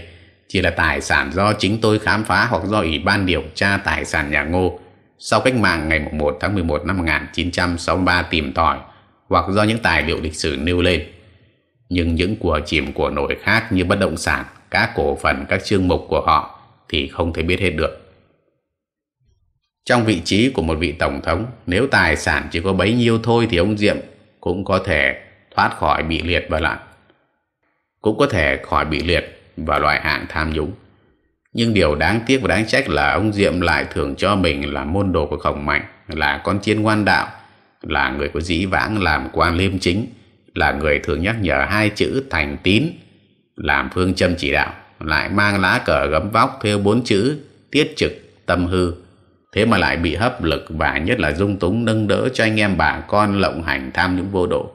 chỉ là tài sản do chính tôi khám phá hoặc do Ủy ban điều tra tài sản nhà Ngô sau cách mạng ngày 1 tháng 11 năm 1963 tìm tòi hoặc do những tài liệu lịch sử nêu lên. Nhưng những của chìm của nổi khác như bất động sản, các cổ phần, các chương mục của họ thì không thể biết hết được. Trong vị trí của một vị tổng thống, nếu tài sản chỉ có bấy nhiêu thôi thì ông Diệm cũng có thể thoát khỏi bị liệt vào loạn. Cũng có thể khỏi bị liệt vào loại hạng tham nhũng. Nhưng điều đáng tiếc và đáng trách là ông Diệm lại thường cho mình là môn đồ của khổng mạnh, là con chiên ngoan đạo, là người có dĩ vãng làm quan liêm chính, là người thường nhắc nhở hai chữ thành tín, làm phương châm chỉ đạo, lại mang lá cờ gấm vóc theo bốn chữ tiết trực tâm hư. Thế mà lại bị hấp lực và nhất là dung túng nâng đỡ cho anh em bà con lộng hành tham nhũng vô độ.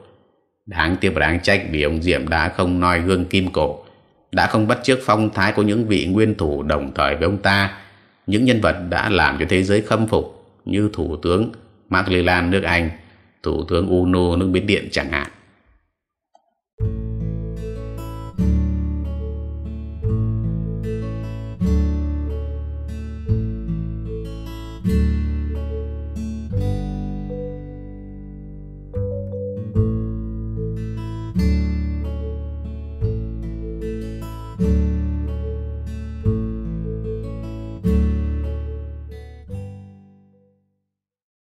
Đáng tiếc và đáng trách vì ông Diệm đã không noi gương kim cổ, đã không bắt chước phong thái của những vị nguyên thủ đồng thời với ông ta, những nhân vật đã làm cho thế giới khâm phục như Thủ tướng Maclellan nước Anh, Thủ tướng Uno nước Biến Điện chẳng hạn.